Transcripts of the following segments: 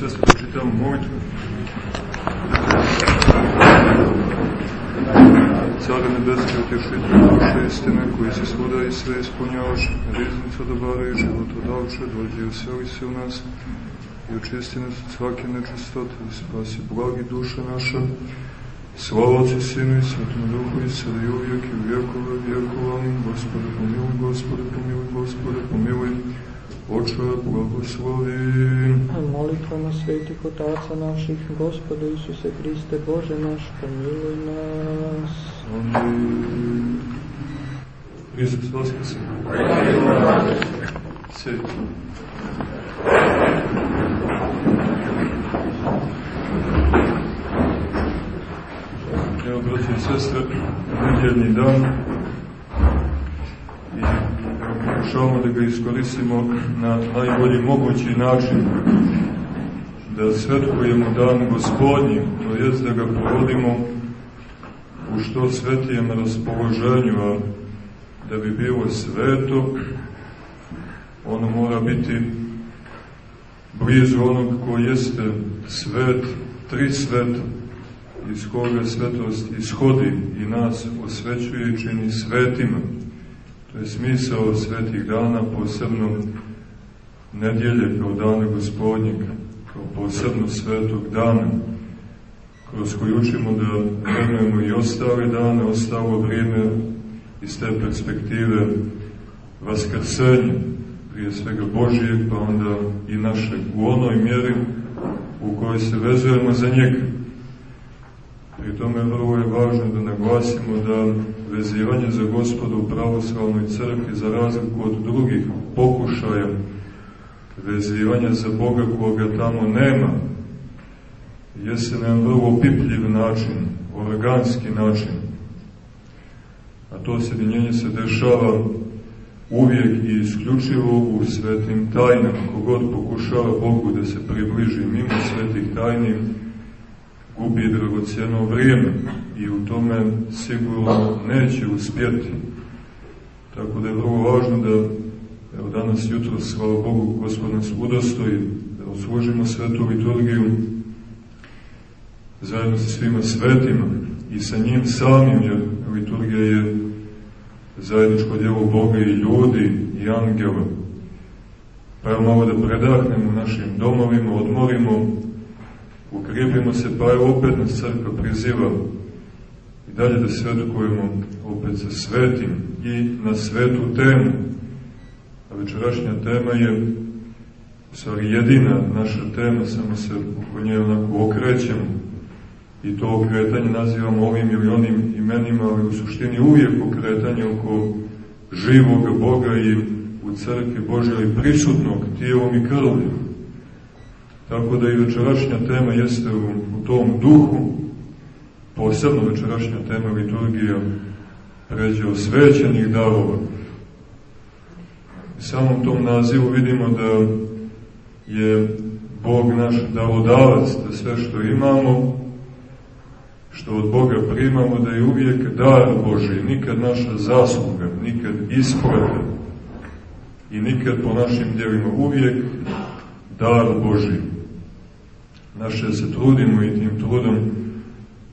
sestre, da čitamo molitvu. Cara nebeske, utješitelj duše istine, koji se svuda i sve ispunjavaš, riznica dobara i životodavče, dođe i useli se u nas i očisti nas od svake nečistote, da spasi blagi duša naša, Slava Otcu, Sinu i Svetom Duhu i sada i uvijek i u vjekove. Gospode pomiluj, Gospode pomiluj, Gospode pomiluj. Oče, blagoslovi. Molitvama svetih otaca naših, Gospode Isuse Hriste, Bože naš, pomiluj nas. Amin. Isus Voskrs. Sjedite. Evo, braći i sestre, nedjeljni dan i pokušavamo da ga iskoristimo na najbolji mogući način da svetkujemo dan gospodnji, to jest da ga provodimo u što svetijem raspoloženju, a da bi bilo sveto, ono mora biti blizu onog ko jeste svet, tri sveta, iz koga svetost ishodi i nas osvećuje i čini svetima. To je smisao svetih dana, posebno nedjelje kao dana gospodnjega, kao posebno svetog dana, kroz koji učimo da vrenujemo i ostale dane, ostalo vrijeme iz te perspektive vaskrsenja, prije svega Božijeg, pa onda i našeg, u onoj mjeri u kojoj se vezujemo za njega. Pri tome vrlo je važno da naglasimo da vezivanje za gospoda u pravoslavnoj crkvi, za razliku od drugih pokušaja vezivanja za Boga koga tamo nema, jeste na vrlo pipljiv način, organski način. A to sjedinjenje se dešava uvijek i isključivo u svetim tajnama. Kogod pokušava Bogu da se približi mimo svetih tajni, gubi dragocjeno vrijeme i u tome sigurno neće uspjeti. Tako da je vrlo važno da evo danas jutro, slava Bogu, Gospod nas udostoji, da oslužimo svetu liturgiju zajedno sa svima svetima i sa njim samim, jer liturgija je zajedničko djelo Boga i ljudi i angela. Pa evo malo da predahnemo našim domovima, odmorimo, ukrepimo se, pa evo opet nas crkva priziva i dalje da svetkujemo opet sa svetim i na svetu temu. A večerašnja tema je stvari jedina naša tema, samo se oko nje onako okrećemo i to okretanje nazivamo ovim ili onim imenima, ali u suštini uvijek okretanje oko živog Boga i u crkvi Božjoj prisutnog tijelom i krvljem. Tako da i večerašnja tema jeste u, u tom duhu, posebno večerašnja tema liturgija pređe osvećenih darova. U samom tom nazivu vidimo da je Bog naš davodavac, da sve što imamo, što od Boga primamo, da je uvijek dar Boži, nikad naša zasluga, nikad isprave i nikad po našim djelima, uvijek dar Boži. Naše se trudimo i tim trudom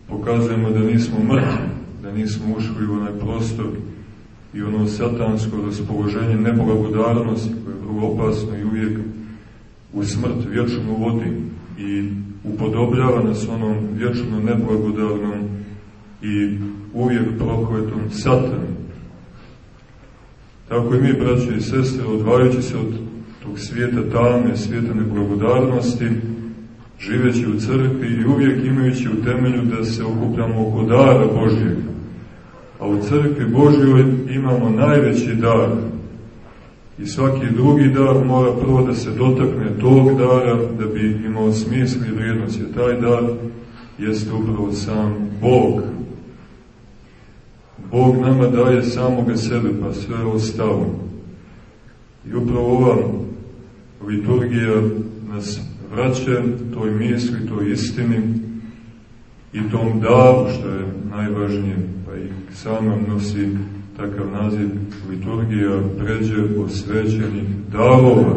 pokazujemo da nismo mrtvi, da nismo ušli u onaj prostor i ono satansko raspoloženje neblagodarnosti koje je vrlo opasno i uvijek u smrt vječnu vodi i upodobljava nas onom vječno neblagodarnom i uvijek prokletom satanu. Tako i mi, braće i sestre, odvajajući se od tog svijeta tame, svijeta neblagodarnosti, živeći u crkvi i uvijek imajući u temelju da se okupljamo oko dara Božjeg. A u crkvi Božjoj imamo najveći dar. I svaki drugi dar mora prvo da se dotakne tog dara da bi imao smisl i vrijednost. Jer taj dar jeste upravo sam Bog. Bog nama daje samoga sebe, pa sve ostalo. I upravo ova liturgija nas vraća toj misli, toj istini i tom davu, što je najvažnije, pa i sama nosi takav naziv liturgija pređe osvećenih davova.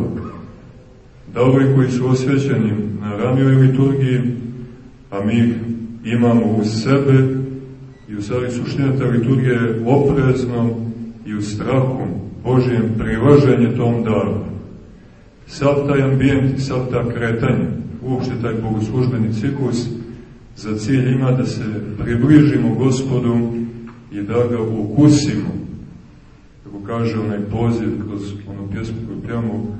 darovi koji su osvećeni na ranijoj liturgiji, a mi imamo u sebe i u stvari suština ta liturgija je oprezno i u strahu Božijem prilaženje tom daru. Sav taj ambijent sav ta kretanje, uopšte taj bogoslužbeni ciklus, za cilj ima da se približimo gospodu i da ga ukusimo. Kako kaže onaj poziv kroz onu pjesmu koju pjevamo,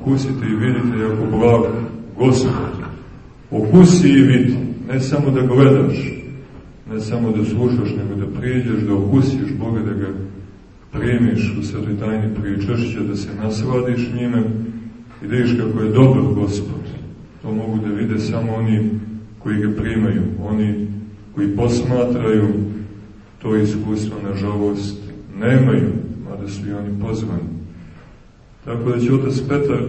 ukusite i vidite jako blag gospod. Okusi i vidi, ne samo da gledaš, ne samo da slušaš, nego da priđeš, da okusiš Boga, da ga primiš u svetoj tajni pričešća, da se nasladiš njime i da vidiš kako je dobar gospod. To mogu da vide samo oni koji ga primaju, oni koji posmatraju to iskustvo, nažalost, nemaju, mada su i oni pozvani. Tako da će otac Petar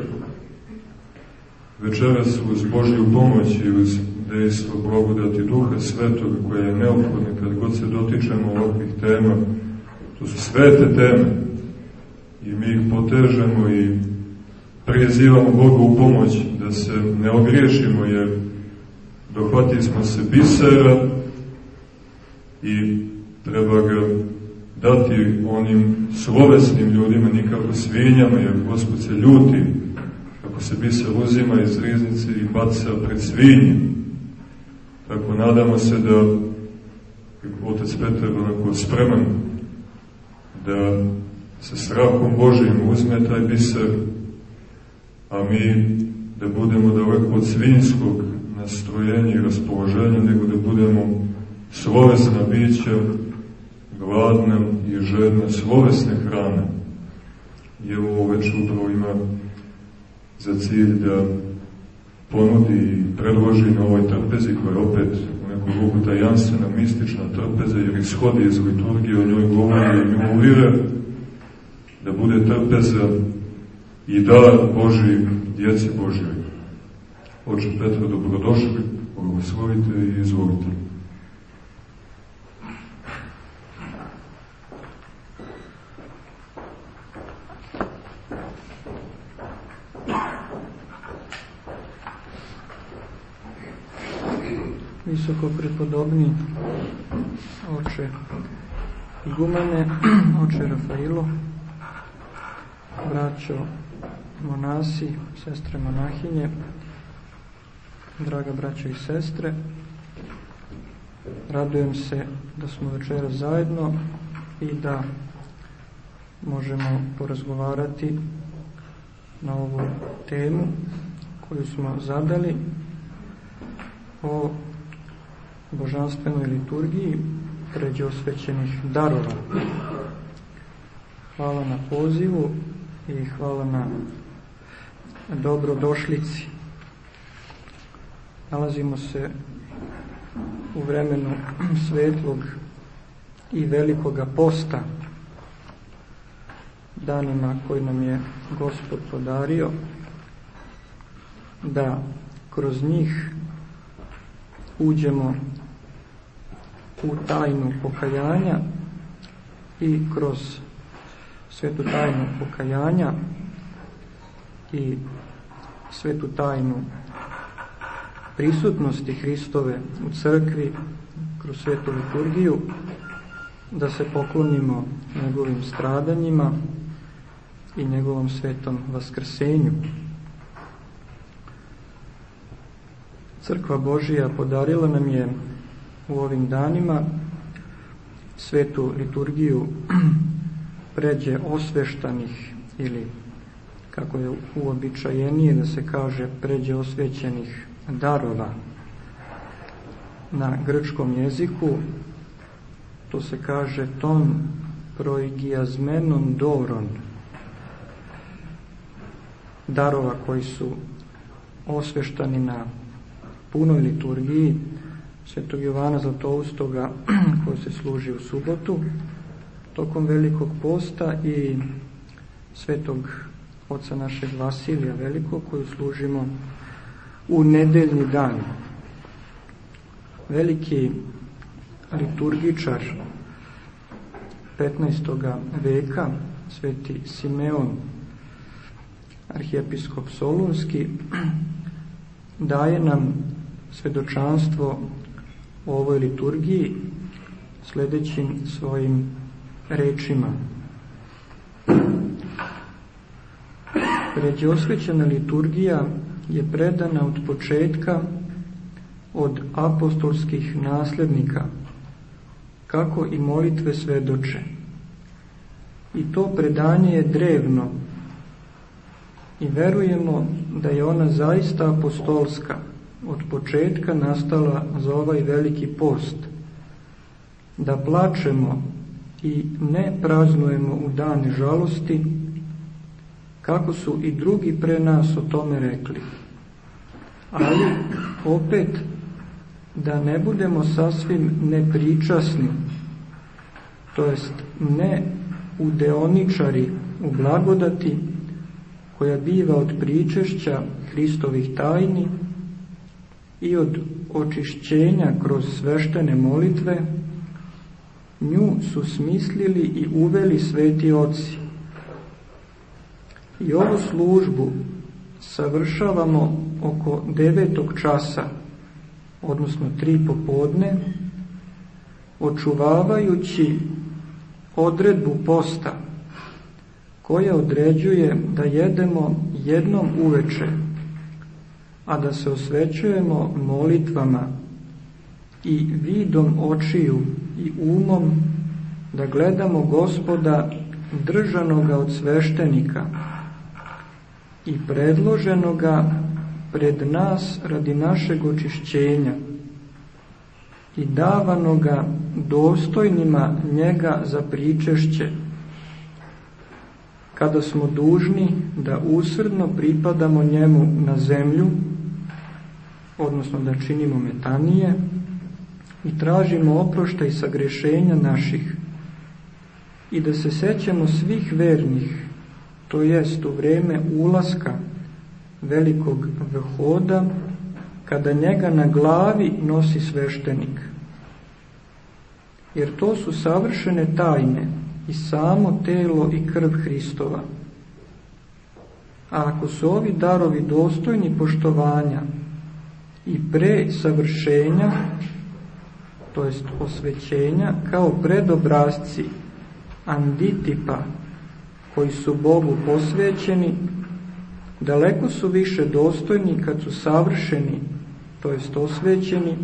večeras uz Božju pomoć i uz dejstvo blagodati Duha Svetoga koje je neophodno kad god se dotičemo ovakvih tema, to su svete teme i mi ih potežemo i prijezivamo Boga u pomoć da se ne ogriješimo jer dohvatili smo se bisera i treba ga dati onim slovesnim ljudima, nikako svinjama, jer Gospod se ljuti ako se biser uzima iz riznice i baca pred svinje. Tako nadamo se da Otec Petar onako spreman da se strahom Božijim uzme taj biser, a mi da budemo daleko od svinjskog nastrojenja i raspoloženja, nego da budemo slovesna bića, gladna i žedna slovesne hrane. I evo ovo već upravo ima za cilj da ponudi i predloži na ovoj trpezi koja je opet u neku ruku tajanstvena, mistična trpeza jer ishodi iz liturgije o njoj govori i uvire da bude trpeza i dar Boži, djeci Božjoj. Oče Petra, dobrodošli, blagoslovite i izvolite. visoko prepodobni oče igumene, oče Rafailo, braćo monasi, sestre monahinje, draga braćo i sestre, radujem se da smo večera zajedno i da možemo porazgovarati na ovu temu koju smo zadali o božanstvenoj liturgiji pređe osvećenih darova. Hvala na pozivu i hvala na dobrodošlici. Nalazimo se u vremenu svetlog i velikoga posta, danima koji nam je Gospod podario, da kroz njih uđemo u tajnu pokajanja i kroz svetu tajnu pokajanja i svetu tajnu prisutnosti Hristove u crkvi kroz svetu liturgiju da se poklonimo njegovim stradanjima i njegovom svetom vaskrsenju. Crkva Božija podarila nam je u ovim danima svetu liturgiju pređe osveštanih ili kako je uobičajenije da se kaže pređe osvećenih darova na grčkom jeziku to se kaže ton proigiazmenon doron darova koji su osveštani na punoj liturgiji svetog Jovana Zlatoustoga koji se služi u subotu tokom velikog posta i svetog oca našeg Vasilija Velikog koju služimo u nedeljni dan. Veliki liturgičar 15. veka, sveti Simeon, arhijepiskop Solunski, daje nam svedočanstvo o ovoj liturgiji sledećim svojim rečima. Pređosvećena liturgija je predana od početka od apostolskih naslednika, kako i molitve svedoče. I to predanje je drevno i verujemo da je ona zaista apostolska, od početka nastala za ovaj veliki post, da plačemo i ne praznujemo u dane žalosti, kako su i drugi pre nas o tome rekli. Ali opet da ne budemo sasvim nepričasni, to jest ne udeoničari u blagodati koja biva od pričešća Hristovih tajni i od očišćenja kroz sveštene molitve, nju su smislili i uveli sveti oci. I ovu službu savršavamo oko devetog časa, odnosno tri popodne, očuvavajući odredbu posta, koja određuje da jedemo jednom uveče, a da se osvećujemo molitvama i vidom očiju i umom da gledamo gospoda držanoga od sveštenika i predloženoga pred nas radi našeg očišćenja i davanoga dostojnima njega za pričešće, kada smo dužni da usrdno pripadamo njemu na zemlju, odnosno da činimo metanije i tražimo oproštaj sagrešenja naših i da se sećamo svih vernih, to jest u vreme ulaska velikog vhoda, kada njega na glavi nosi sveštenik. Jer to su savršene tajne i samo telo i krv Hristova. A ako su ovi darovi dostojni poštovanja i pre savršenja, to jest osvećenja, kao predobrazci anditipa koji su Bogu posvećeni, daleko su više dostojni kad su savršeni, to jest osvećeni,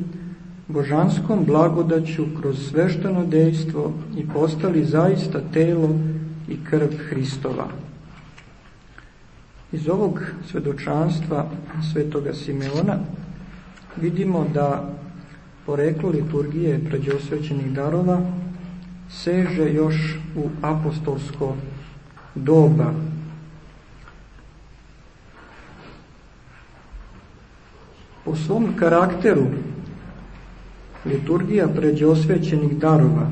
božanskom blagodaću kroz sveštano dejstvo i postali zaista telo i krv Hristova. Iz ovog svedočanstva svetoga Simeona vidimo da poreklo liturgije pređosvećenih darova seže još u apostolsko doba. Po svom karakteru liturgija pređosvećenih darova.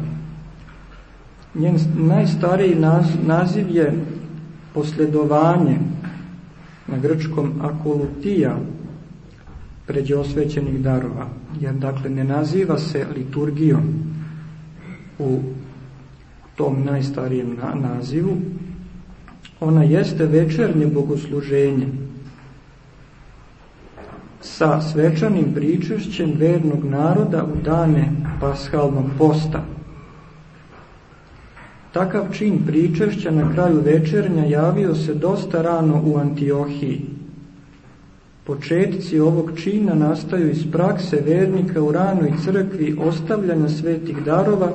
Njen najstariji naziv je posljedovanje na grčkom akolutija pređe osvećenih darova, jer dakle ne naziva se liturgijom u tom najstarijem na, nazivu, ona jeste večernje bogosluženje sa svečanim pričešćem vernog naroda u dane pashalnog posta. Takav čin pričešća na kraju večernja javio se dosta rano u Antiohiji, Početci ovog čina nastaju iz prakse vernika u ranoj crkvi ostavljanja svetih darova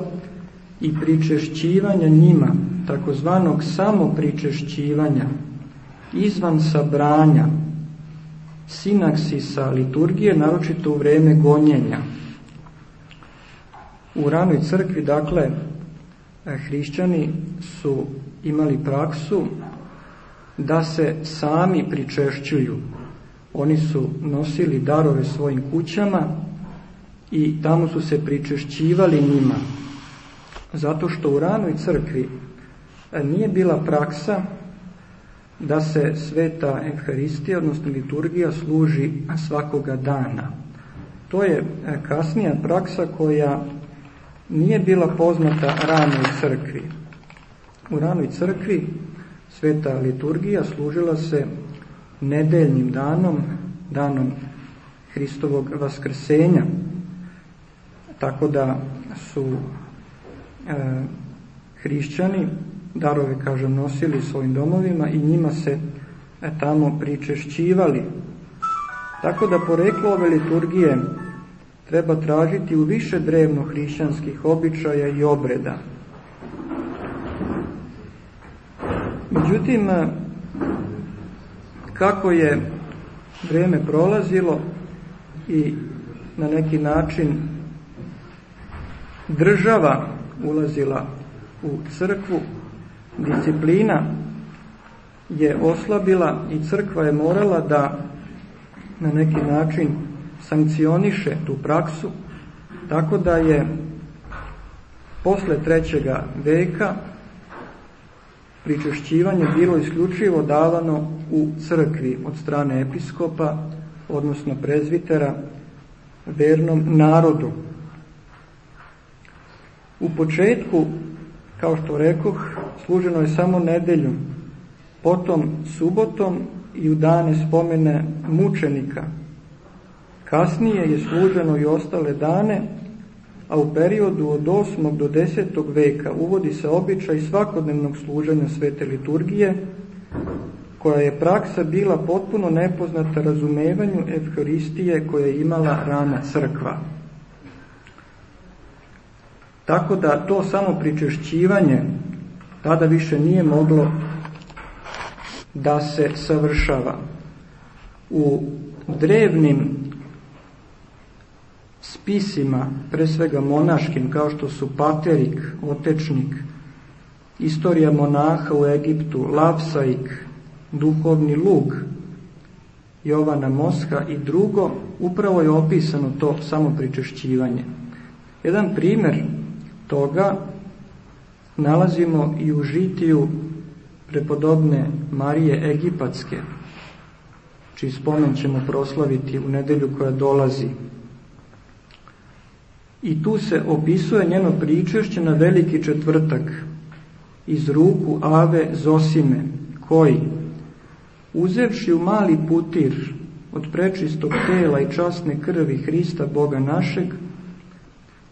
i pričešćivanja njima, takozvanog samopričešćivanja, izvan sabranja, sinaksisa liturgije, naročito u vreme gonjenja. U ranoj crkvi, dakle, hrišćani su imali praksu da se sami pričešćuju, Oni su nosili darove svojim kućama i tamo su se pričešćivali njima. Zato što u ranoj crkvi nije bila praksa da se sveta evharistija, odnosno liturgija, služi svakoga dana. To je e, kasnija praksa koja nije bila poznata ranoj crkvi. U ranoj crkvi sveta liturgija služila se nedeljnim danom, danom Hristovog vaskrsenja. Tako da su e, hrišćani darove, kažem, nosili svojim domovima i njima se e, tamo pričešćivali. Tako da poreklo ove liturgije treba tražiti u više drevno hrišćanskih običaja i obreda. Međutim, kako je vreme prolazilo i na neki način država ulazila u crkvu, disciplina je oslabila i crkva je morala da na neki način sankcioniše tu praksu, tako da je posle trećega veka pričešćivanje bilo isključivo davano u crkvi od strane episkopa, odnosno prezvitera, vernom narodu. U početku, kao što rekoh, služeno je samo nedeljom, potom subotom i u dane spomene mučenika. Kasnije je služeno i ostale dane, a u periodu od 8. do 10. veka uvodi se običaj svakodnevnog služenja svete liturgije, koja je praksa bila potpuno nepoznata razumevanju Evharistije koja je imala rana crkva. Tako da to samo pričešćivanje tada više nije moglo da se savršava. U drevnim spisima, pre svega monaškim, kao što su Paterik, Otečnik, Istorija monaha u Egiptu, Lavsaik, Duhovni lug, Jovana Mosha i drugo, upravo je opisano to samo pričešćivanje. Jedan primer toga nalazimo i u žitiju prepodobne Marije Egipatske, čiji spomen ćemo proslaviti u nedelju koja dolazi. I tu se opisuje njeno pričešće na veliki četvrtak iz ruku Ave Zosime, koji, uzevši u mali putir od prečistog tela i časne krvi Hrista Boga našeg,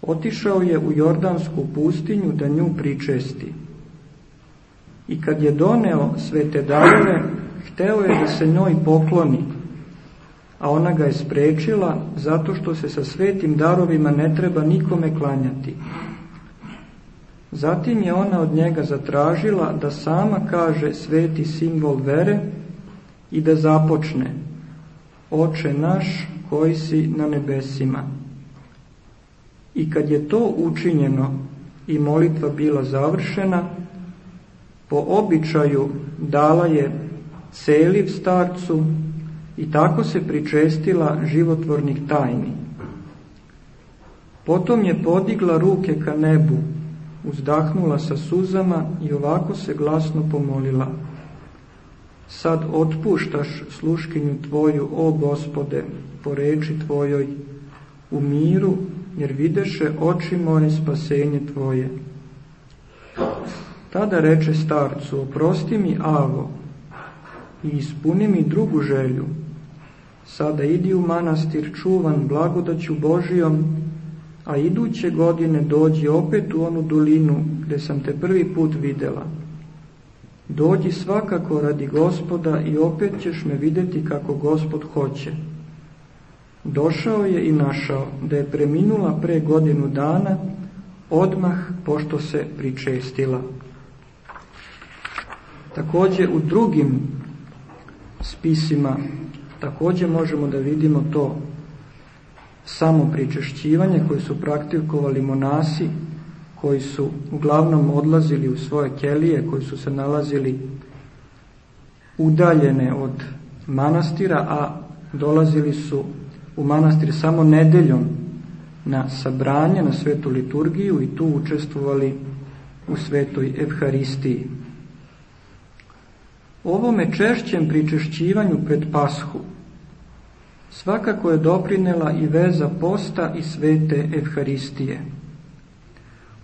otišao je u Jordansku pustinju da nju pričesti. I kad je doneo sve te darove, hteo je da se njoj pokloni, a ona ga je sprečila zato što se sa svetim darovima ne treba nikome klanjati. Zatim je ona od njega zatražila da sama kaže sveti simbol vere i da započne Oče naš koji si na nebesima. I kad je to učinjeno i molitva bila završena, po običaju dala je celiv starcu i tako se pričestila životvornih tajni. Potom je podigla ruke ka nebu, uzdahnula sa suzama i ovako se glasno pomolila. Sad otpuštaš sluškinju tvoju, o gospode, po reči tvojoj, u miru, jer videše oči moje spasenje tvoje. Tada reče starcu, oprosti mi avo i ispuni mi drugu želju, Sada idi u manastir čuvan blagodaću Božijom, a iduće godine dođi opet u onu dolinu gde sam te prvi put videla. Dođi svakako radi gospoda i opet ćeš me videti kako gospod hoće. Došao je i našao da je preminula pre godinu dana, odmah pošto se pričestila. Takođe u drugim spisima Takođe možemo da vidimo to samo pričešćivanje koje su praktikovali monasi koji su uglavnom odlazili u svoje kelije, koji su se nalazili udaljene od manastira, a dolazili su u manastir samo nedeljom na sabranje, na svetu liturgiju i tu učestvovali u svetoj evharistiji. Ovome češćem pričešćivanju pred pashu svakako je doprinela i veza posta i svete evharistije.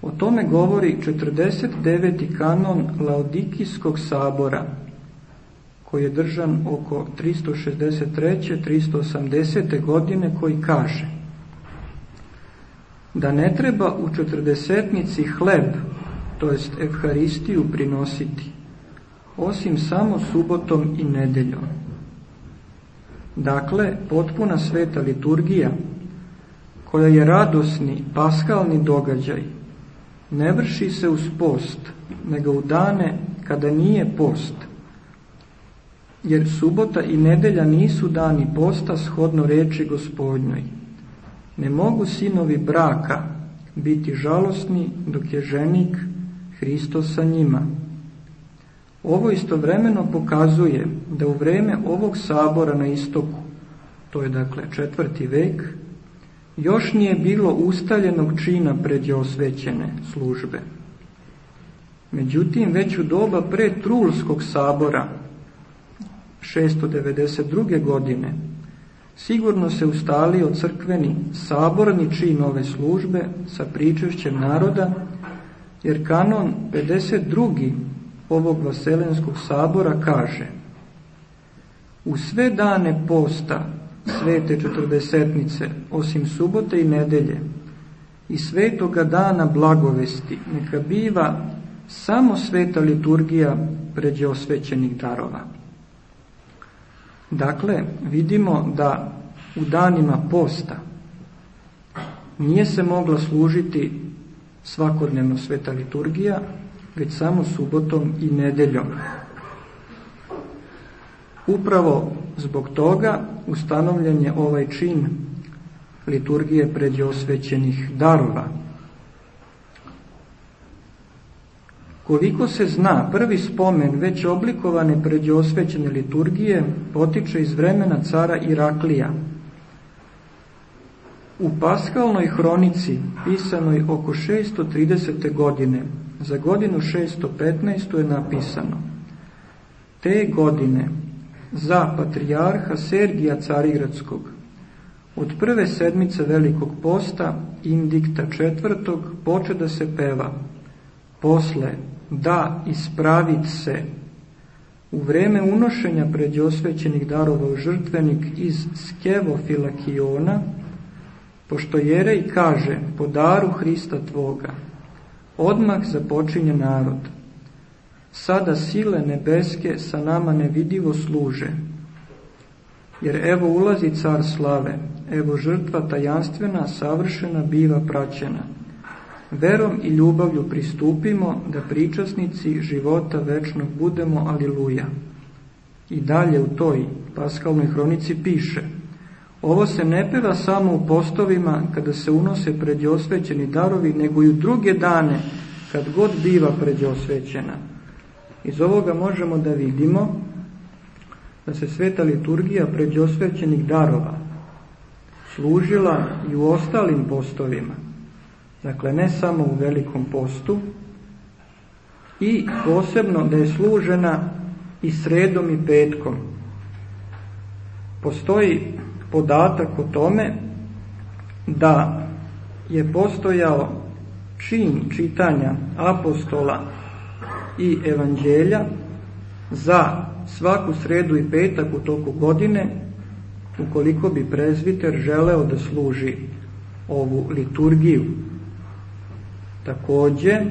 O tome govori 49. kanon Laodikijskog sabora, koji je držan oko 363. 380. godine koji kaže da ne treba u četrdesetnici hleb, to jest evharistiju prinositi, osim samo subotom i nedeljom. Dakle, potpuna sveta liturgija, koja je radosni, paskalni događaj, ne vrši se uz post, nego u dane kada nije post, jer subota i nedelja nisu dani posta shodno reči gospodnjoj. Ne mogu sinovi braka biti žalosni dok je ženik Hristos sa njima. Ovo istovremeno pokazuje da u vreme ovog sabora na istoku, to je dakle četvrti vek, još nije bilo ustaljenog čina osvećene službe. Međutim, već u doba pre Trulskog sabora, 692. godine, sigurno se ustalio crkveni saborni čin ove službe sa pričešćem naroda, jer kanon 52. ovog Vaselenskog sabora kaže U sve dane posta svete četrdesetnice, osim subote i nedelje, i svetoga dana blagovesti, neka biva samo sveta liturgija pređe osvećenih darova. Dakle, vidimo da u danima posta nije se mogla služiti svakodnevno sveta liturgija, već samo subotom i nedeljom. Upravo zbog toga ustanovljen je ovaj čin liturgije pređe osvećenih darova. Koliko se zna, prvi spomen već oblikovane pređe osvećene liturgije potiče iz vremena cara Iraklija. U paskalnoj hronici, pisanoj oko 630. godine, za godinu 615. je napisano Te godine za patrijarha Sergija Carigradskog od prve sedmice velikog posta indikta četvrtog poče da se peva posle da ispravit se u vreme unošenja osvećenih darova u žrtvenik iz Skevofilakiona pošto jerej kaže po daru Hrista tvoga odmah započinje narod sada sile nebeske sa nama nevidivo služe. Jer evo ulazi car slave, evo žrtva tajanstvena, savršena, biva praćena. Verom i ljubavlju pristupimo da pričasnici života večnog budemo, aliluja. I dalje u toj paskalnoj hronici piše Ovo se ne peva samo u postovima kada se unose osvećeni darovi, nego i u druge dane kad god biva osvećena. Iz ovoga možemo da vidimo da se sveta liturgija osvećenih darova služila i u ostalim postovima. Dakle, ne samo u velikom postu i posebno da je služena i sredom i petkom. Postoji podatak o tome da je postojao čin čitanja apostola i evanđelja za svaku sredu i petak u toku godine ukoliko bi prezviter želeo da služi ovu liturgiju. Takođe,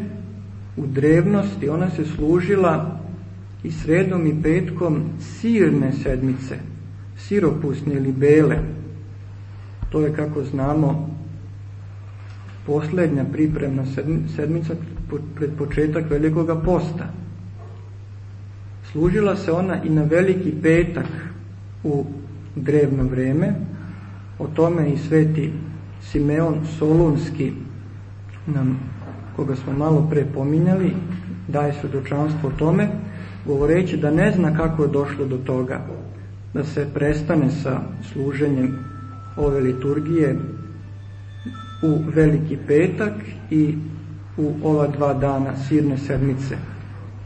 u drevnosti ona se služila i sredom i petkom sirne sedmice, siropusne ili bele. To je, kako znamo, poslednja pripremna sedmica pred početak velikoga posta. Služila se ona i na veliki petak u drevno vreme, o tome i sveti Simeon Solunski, nam, koga smo malo pre pominjali, daje svedočanstvo o tome, govoreći da ne zna kako je došlo do toga, da se prestane sa služenjem ove liturgije u veliki petak i u ova dva dana sirne sedmice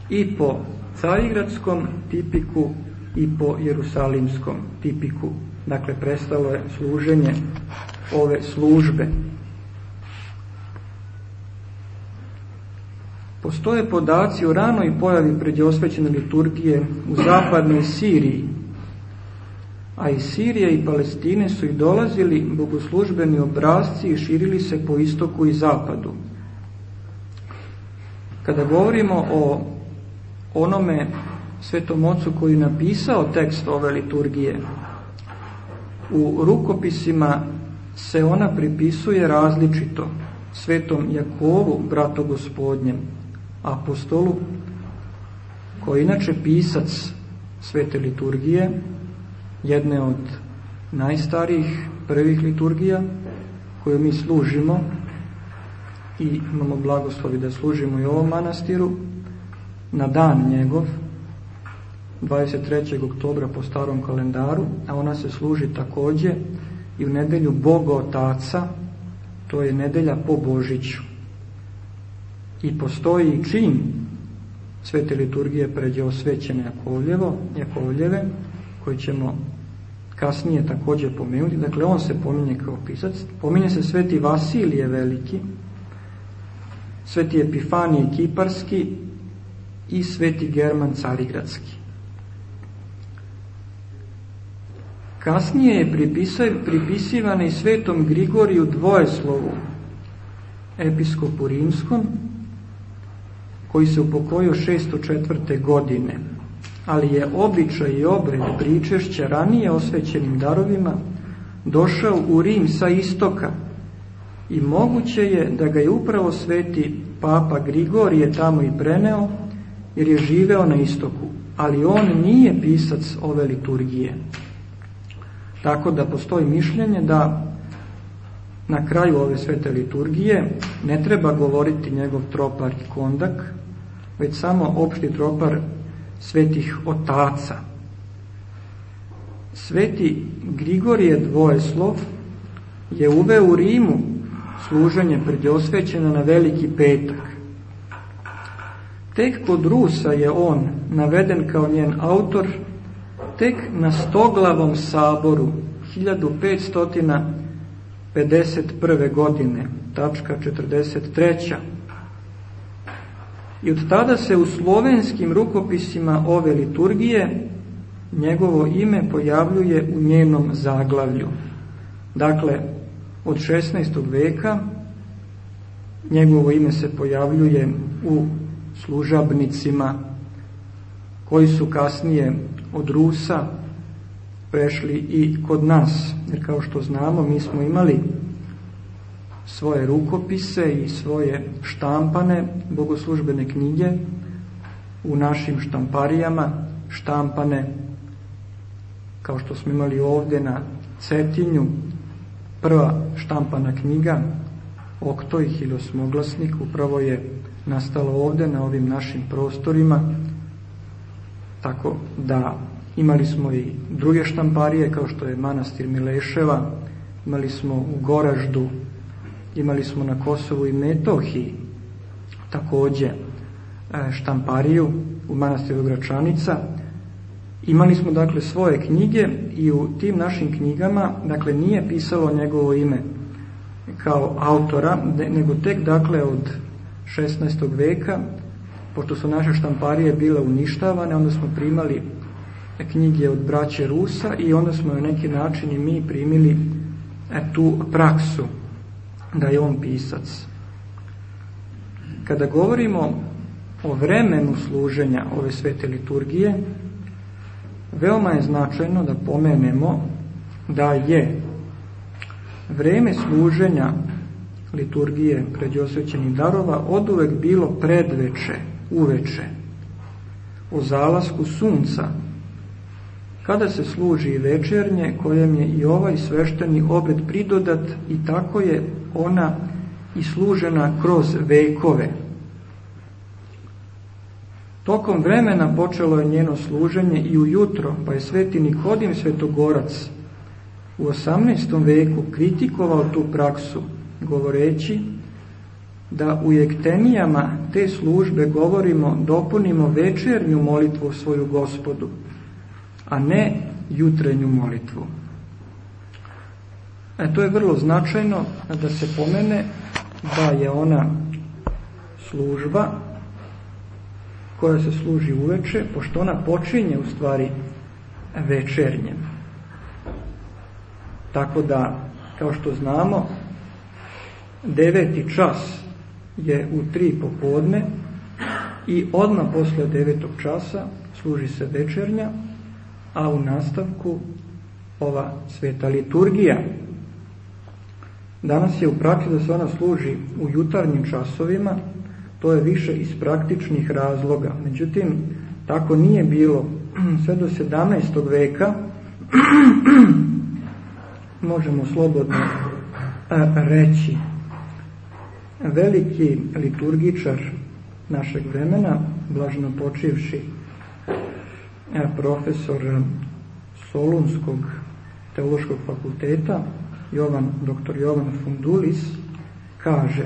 i po carigradskom tipiku i po jerusalimskom tipiku. Dakle, prestalo je služenje ove službe. Postoje podaci o ranoj pojavi pređosvećene liturgije u zapadnoj Siriji, a iz Sirije i Palestine su i dolazili bogoslužbeni obrazci i širili se po istoku i zapadu. Kada govorimo o onome svetom ocu koji napisao tekst ove liturgije, u rukopisima se ona pripisuje različito svetom Jakovu, brato gospodnjem, apostolu, koji inače pisac svete liturgije, jedne od najstarijih prvih liturgija koju mi služimo i imamo blagoslovi da služimo i ovom manastiru na dan njegov 23. oktobra po starom kalendaru, a ona se služi takođe i u nedelju Boga Otaca, to je nedelja po Božiću. I postoji čin svete liturgije pređe osvećene Jakovljevo, Jakovljeve, koji ćemo kasnije takođe pomenuti. Dakle, on se pominje kao pisac. Pominje se sveti Vasilije Veliki, sveti Epifanije Kiparski i sveti German Carigradski. Kasnije je pripisivana i svetom Grigoriju Dvojeslovu, episkopu rimskom, koji se upokojio 604. godine, ali je običaj i obred pričešća ranije osvećenim darovima došao u Rim sa istoka i moguće je da ga je upravo sveti papa Grigorije tamo i preneo jer je živeo na istoku, ali on nije pisac ove liturgije. Tako da postoji mišljenje da na kraju ove svete liturgije ne treba govoriti njegov tropar i kondak, već samo opšti tropar svetih otaca. Sveti Grigorije Dvojeslov je uveo u Rimu služenje predosvećeno na veliki petak. Tek kod Rusa je on naveden kao njen autor tek na stoglavom saboru 1551. godine, tačka 43. I od tada se u slovenskim rukopisima ove liturgije njegovo ime pojavljuje u njenom zaglavlju. Dakle, od 16. veka njegovo ime se pojavljuje u služabnicima koji su kasnije od Rusa prešli i kod nas. Jer kao što znamo, mi smo imali svoje rukopise i svoje štampane bogoslužbene knjige u našim štamparijama, štampane kao što smo imali ovde na Cetinju, prva štampana knjiga Oktoj hiljosmoglasnik upravo je nastala ovde na ovim našim prostorima. Tako da imali smo i druge štamparije kao što je manastir Mileševa imali smo u Goraždu imali smo na Kosovu i Metohiji takođe e, štampariju u manastiru Gračanica imali smo dakle svoje knjige i u tim našim knjigama dakle nije pisalo njegovo ime kao autora nego tek dakle od 16. veka pošto su naše štamparije bile uništavane, onda smo primali knjige od braće Rusa i onda smo na neki način i mi primili e, tu praksu da je on pisac. Kada govorimo o vremenu služenja ove svete liturgije, veoma je značajno da pomenemo da je vreme služenja liturgije pređosvećenih darova od uvek bilo predveče uveče, u zalasku sunca, kada se služi večernje, kojem je i ovaj svešteni obred pridodat i tako je ona i služena kroz vekove. Tokom vremena počelo je njeno služenje i ujutro, pa je sveti Nikodim Svetogorac u 18. veku kritikovao tu praksu, govoreći da u jektenijama te službe govorimo, dopunimo večernju molitvu svoju gospodu, a ne jutrenju molitvu. E, to je vrlo značajno da se pomene da je ona služba koja se služi uveče, pošto ona počinje u stvari večernjem. Tako da, kao što znamo, deveti čas je u tri popodne i odmah posle devetog časa služi se večernja, a u nastavku ova sveta liturgija. Danas je u praksi da se ona služi u jutarnjim časovima, to je više iz praktičnih razloga. Međutim, tako nije bilo sve do 17. veka, možemo slobodno reći, veliki liturgičar našeg vremena, blažno počivši profesor Solunskog teološkog fakulteta, Jovan, dr. Jovan Fundulis, kaže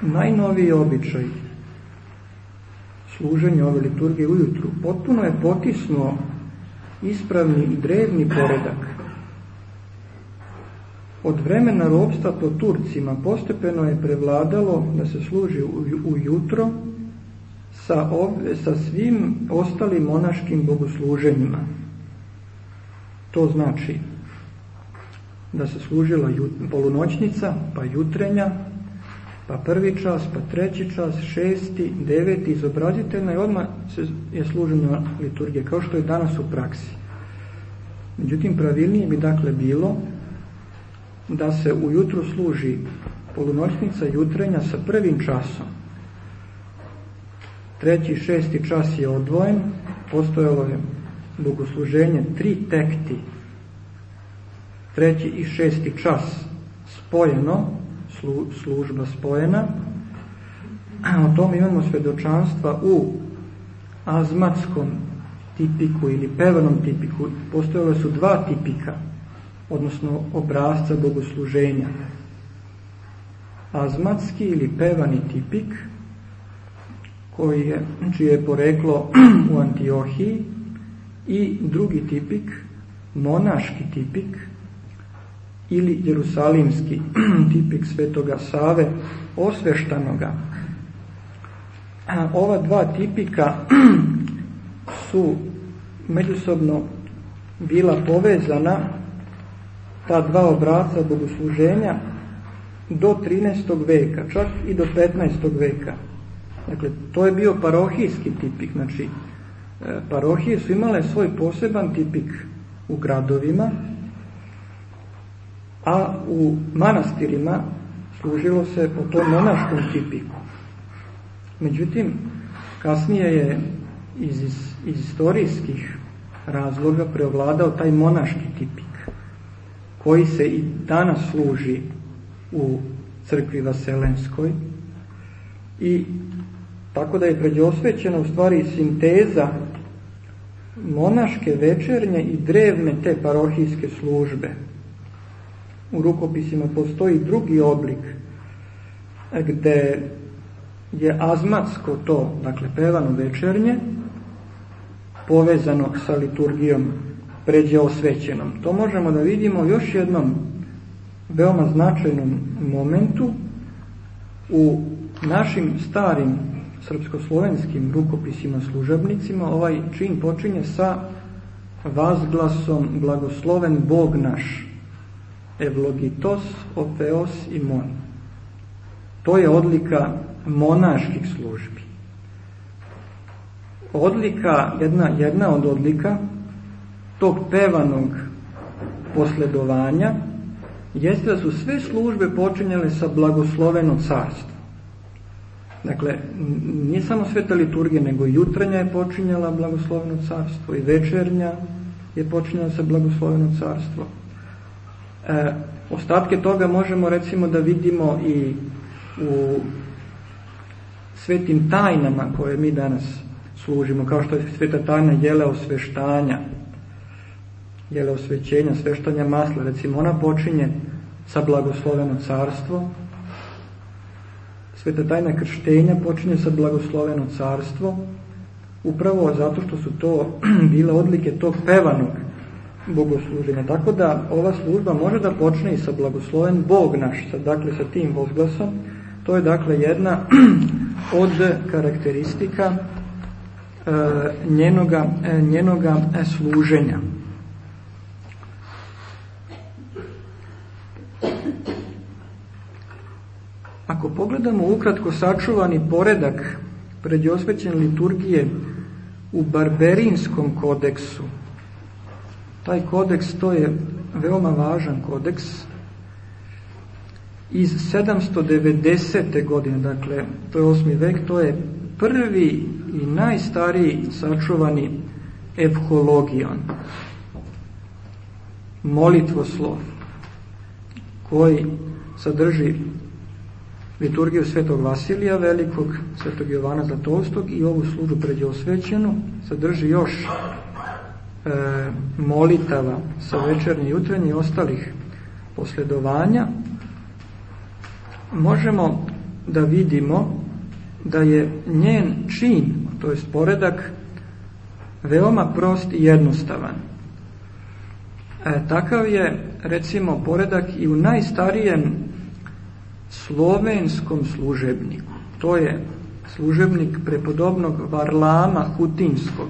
najnoviji običaj služenja ove liturgije ujutru potpuno je potisnuo ispravni i drevni poredak. Od vremena ropstva po Turcima postepeno je prevladalo da se služi ujutro sa, sa svim ostalim monaškim bogosluženjima. To znači da se služila polunoćnica, pa jutrenja, pa prvi čas, pa treći čas, šesti, deveti, izobraziteljna i odmah se je služena liturgija, kao što je danas u praksi. Međutim, pravilnije bi dakle bilo da se ujutru služi polunoćnica jutrenja sa prvim časom. Treći i šesti čas je odvojen, postojalo je bogosluženje tri tekti, treći i šesti čas spojeno, slu, služba spojena. O tom imamo svedočanstva u azmatskom tipiku ili pevanom tipiku. Postojale su dva tipika, odnosno obrazca bogosluženja. Azmatski ili pevani tipik, koji je, čije je poreklo u Antiohiji, i drugi tipik, monaški tipik, ili jerusalimski tipik svetoga Save, osveštanoga. Ova dva tipika su međusobno bila povezana, ta dva obraca bogosluženja, do 13. veka, čak i do 15. veka. Dakle, to je bio parohijski tipik, znači e, parohije su imale svoj poseban tipik u gradovima, a u manastirima služilo se po tom monaškom tipiku. Međutim, kasnije je iz, iz istorijskih razloga preovladao taj monaški tipik, koji se i danas služi u crkvi Vaselenskoj i tako da je pređosvećena u stvari sinteza monaške večernje i drevne te parohijske službe u rukopisima postoji drugi oblik gde je azmatsko to, dakle pevano večernje, povezano sa liturgijom pređe osvećenom. To možemo da vidimo još jednom veoma značajnom momentu u našim starim srpskoslovenskim rukopisima služabnicima ovaj čin počinje sa vazglasom blagosloven Bog naš evlogitos, opeos i mon. To je odlika monaških službi. Odlika, jedna, jedna od odlika tog pevanog posledovanja jeste da su sve službe počinjale sa blagosloveno carstvo. Dakle, nije samo sveta liturgija, nego jutranja je počinjala blagosloveno carstvo i večernja je počinjala sa blagosloveno carstvo. E, ostatke toga možemo recimo da vidimo i u svetim tajnama koje mi danas služimo, kao što je sveta tajna jele osveštanja, jele osvećenja, sveštanja masla, recimo ona počinje sa blagosloveno carstvo, sveta tajna krštenja počinje sa blagosloveno carstvo, upravo zato što su to bile odlike tog pevanog bogosluženja. Tako da ova služba može da počne i sa blagosloven Bog naš, sa, dakle sa tim vozglasom. To je dakle jedna od karakteristika e, njenoga, e, njenoga služenja. Ako pogledamo ukratko sačuvani poredak predjosvećene liturgije u Barberinskom kodeksu, taj kodeks to je veoma važan kodeks iz 790. godine, dakle to je 8. vek, to je prvi i najstariji sačuvani ephologion, molitvoslov, koji sadrži liturgiju svetog Vasilija Velikog, svetog Jovana Zlatostog i ovu služu osvećenu, sadrži još e, molitava sa večernje i i ostalih posledovanja, možemo da vidimo da je njen čin, to je poredak, veoma prost i jednostavan. E, takav je, recimo, poredak i u najstarijem slovenskom služebniku. To je služebnik prepodobnog Varlama Hutinskog,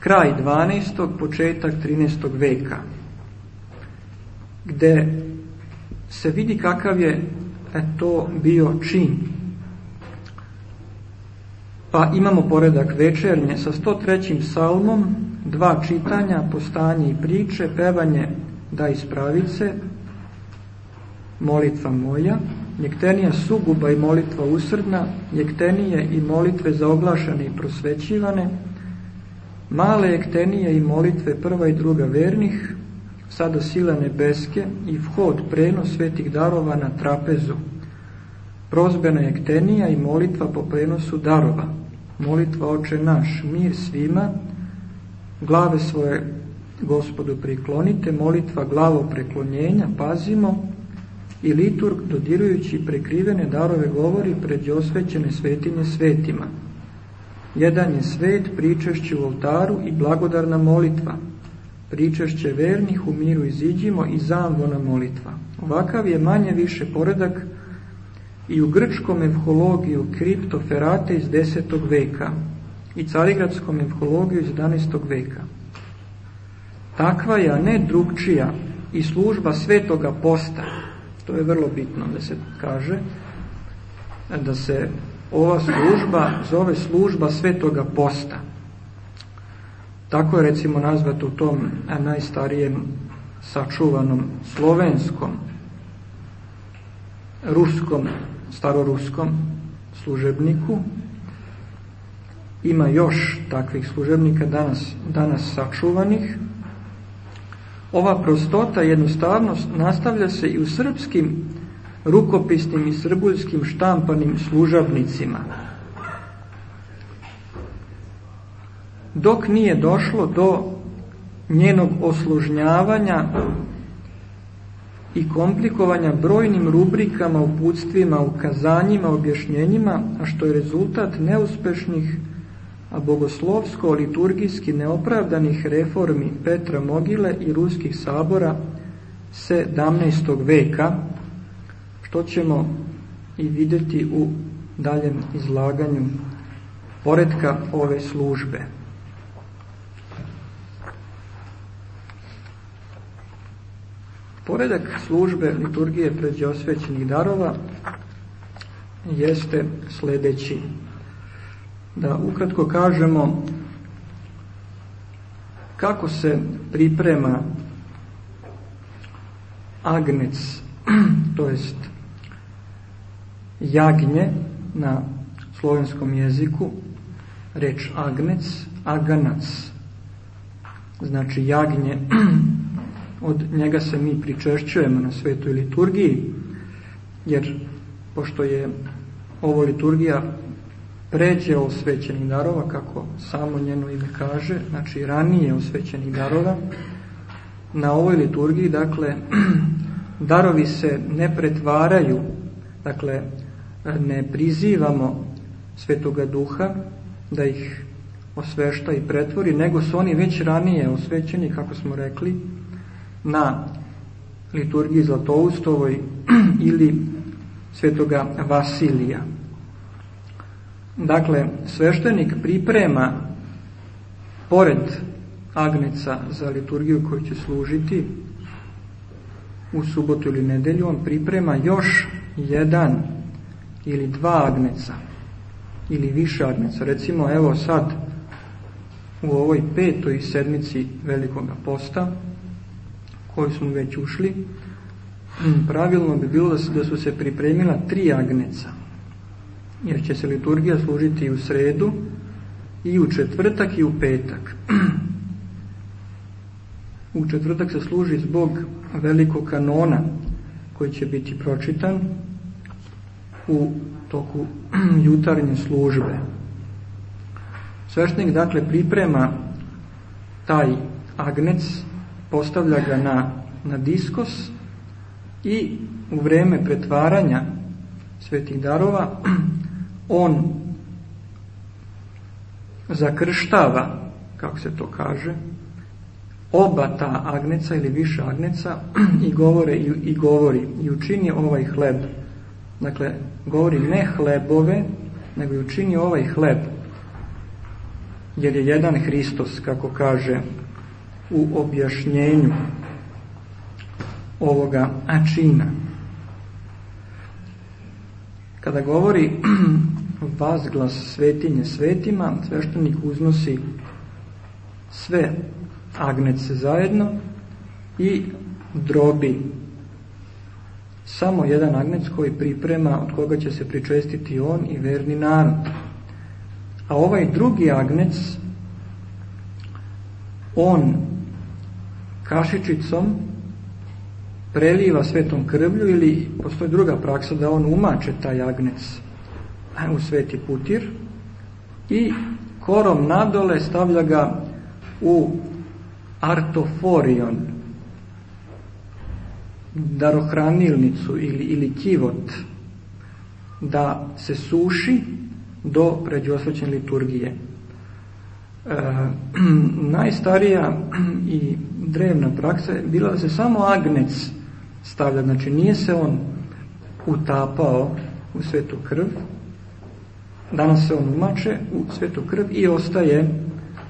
kraj 12. početak 13. veka, gde se vidi kakav je e, to bio čin. Pa imamo poredak večernje sa 103. psalmom, dva čitanja, postanje i priče, pevanje da ispravice, molitva moja, njektenija suguba i molitva usrdna, njektenije i molitve za oglašane i prosvećivane, male jektenije i molitve prva i druga vernih, sada sila nebeske i vhod prenos svetih darova na trapezu, prozbena jektenija i molitva po prenosu darova, molitva oče naš, mir svima, glave svoje gospodu priklonite, molitva glavo preklonjenja, pazimo, i liturg dodirujući prekrivene darove govori pred osvećene svetinje svetima. Jedan je svet, pričešće u oltaru i blagodarna molitva. Pričešće vernih u miru iziđimo i zamvona molitva. Ovakav je manje više poredak i u grčkom evhologiju kriptoferate iz 10. veka i carigradskom evhologiju iz 11. veka. Takva je, a ne drugčija, i služba svetoga posta, To je vrlo bitno da se kaže, da se ova služba zove služba svetoga posta. Tako je recimo nazvat u tom najstarijem sačuvanom slovenskom, ruskom, staroruskom služebniku. Ima još takvih služebnika danas, danas sačuvanih, Ova prostota i jednostavnost nastavlja se i u srpskim rukopisnim i srbuljskim štampanim služabnicima. Dok nije došlo do njenog oslužnjavanja i komplikovanja brojnim rubrikama, uputstvima, ukazanjima, objašnjenjima, a što je rezultat neuspešnih a bogoslovsko-liturgijski neopravdanih reformi Petra Mogile i ruskih sabora 17. veka, što ćemo i videti u daljem izlaganju poredka ove službe. Poredak službe liturgije osvećenih darova jeste sledeći da ukratko kažemo kako se priprema agnec, to jest jagnje na slovenskom jeziku, reč agnec, aganac, znači jagnje, od njega se mi pričešćujemo na svetoj liturgiji, jer pošto je ovo liturgija pređe osvećenih darova, kako samo njeno ime kaže, znači ranije osvećenih darova, na ovoj liturgiji, dakle, darovi se ne pretvaraju, dakle, ne prizivamo svetoga duha da ih osvešta i pretvori, nego su oni već ranije osvećeni, kako smo rekli, na liturgiji Zlatoustovoj ili svetoga Vasilija. Dakle, sveštenik priprema pored agneca za liturgiju koju će služiti u subotu ili nedelju, on priprema još jedan ili dva agneca ili više agneca. Recimo, evo sad u ovoj petoj sedmici velikog posta koju smo već ušli, pravilno bi bilo da su, da su se pripremila tri agneca, jer će se liturgija služiti i u sredu, i u četvrtak i u petak. U četvrtak se služi zbog velikog kanona koji će biti pročitan u toku jutarnje službe. Sveštenik dakle priprema taj agnec, postavlja ga na, na diskos i u vreme pretvaranja svetih darova on zakrštava, kako se to kaže, oba ta agneca ili više agneca i govore i, i govori i učini ovaj hleb. Dakle, govori ne hlebove, nego i učini ovaj hleb. Jer je jedan Hristos, kako kaže u objašnjenju ovoga čina. Kada govori vazglas svetinje svetima, sveštenik uznosi sve agnece zajedno i drobi samo jedan agnec koji priprema od koga će se pričestiti on i verni narod. A ovaj drugi agnec on kašičicom preliva svetom krvlju ili postoji druga praksa da on umače taj agnec u sveti putir i korom nadole stavlja ga u artoforion, darohranilnicu ili, ili kivot, da se suši do pređosvećene liturgije. E, najstarija i drevna praksa je bila da se samo agnec stavlja, znači nije se on utapao u svetu krv, danas se on umače u svetu krv i ostaje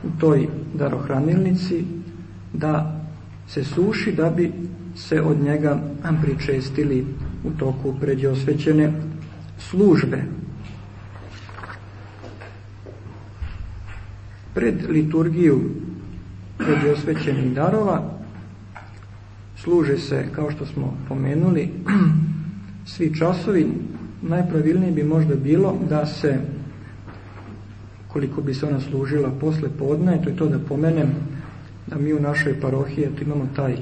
u toj darohranilnici da se suši da bi se od njega pričestili u toku pređe osvećene službe. Pred liturgiju pređe osvećenih darova služe se, kao što smo pomenuli, svi časovi. Najpravilnije bi možda bilo da se, koliko bi se ona služila posle podne, to je to da pomenem, da mi u našoj parohiji eto, imamo taj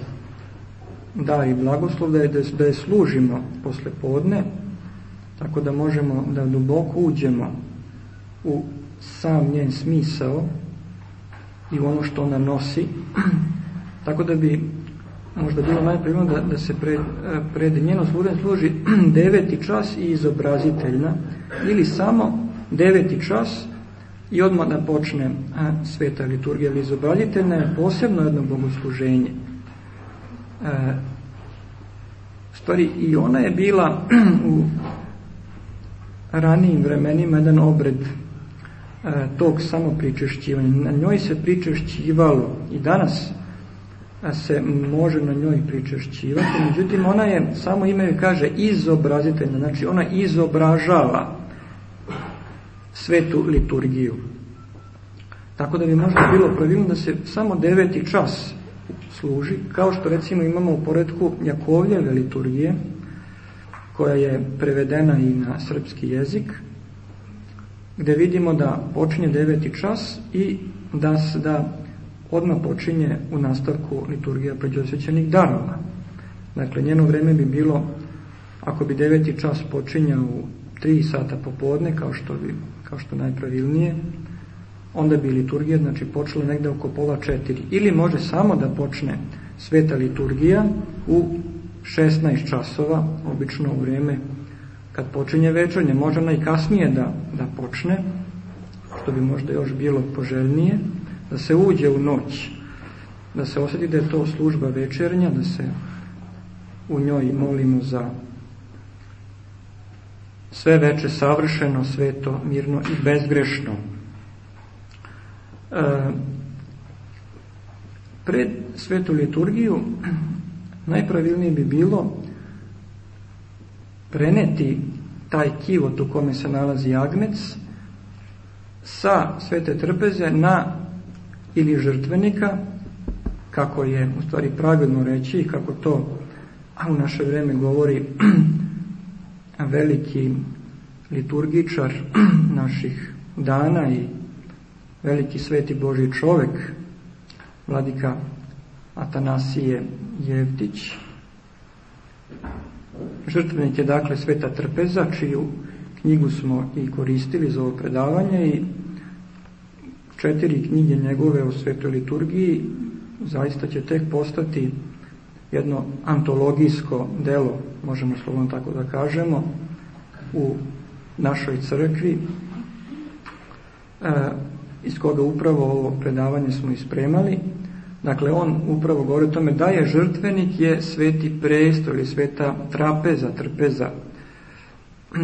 dar i blagoslov da je, da je služimo posle podne, tako da možemo da duboko uđemo u sam njen smisao i ono što ona nosi, tako da bi možda bilo najprije da, da se pred, pred njeno služenje služi deveti čas i izobraziteljna ili samo deveti čas i odmah da počne a, sveta liturgija ili izobraziteljna je posebno jedno bogosluženje. E, stvari i ona je bila u ranijim vremenima jedan obred e, tog samo pričešćivanja. Na njoj se pričešćivalo i danas se može na njoj pričešćivati, međutim ona je, samo ime kaže izobraziteljna, znači ona izobražava svetu liturgiju. Tako da bi možda bilo pravilno da se samo deveti čas služi, kao što recimo imamo u poredku Jakovljeve liturgije, koja je prevedena i na srpski jezik, gde vidimo da počinje deveti čas i da, da odmah počinje u nastavku liturgija pređosvećenih darova. Dakle, njeno vreme bi bilo, ako bi deveti čas počinjao u tri sata popodne, kao što, bi, kao što najpravilnije, onda bi liturgija znači, počela negde oko pola četiri. Ili može samo da počne sveta liturgija u 16 časova, obično u vreme kad počinje večernje, može ona i kasnije da, da počne, što bi možda još bilo poželjnije, da se uđe u noć, da se osjeti da je to služba večernja, da se u njoj molimo za sve veče savršeno, sveto, mirno i bezgrešno. E, pred svetu liturgiju najpravilnije bi bilo preneti taj kivot u kome se nalazi agnec sa svete trpeze na ili žrtvenika, kako je u stvari pravilno reći i kako to a u naše vreme govori veliki liturgičar naših dana i veliki sveti Boži čovek, vladika Atanasije Jevtić. Žrtvenik je dakle Sveta Trpeza, čiju knjigu smo i koristili za ovo predavanje i četiri knjige njegove o svetoj liturgiji zaista će tek postati jedno antologijsko delo, možemo slovno tako da kažemo, u našoj crkvi, e, iz koga upravo ovo predavanje smo ispremali. Dakle, on upravo govori o tome da je žrtvenik je sveti presto ili sveta trapeza, trpeza,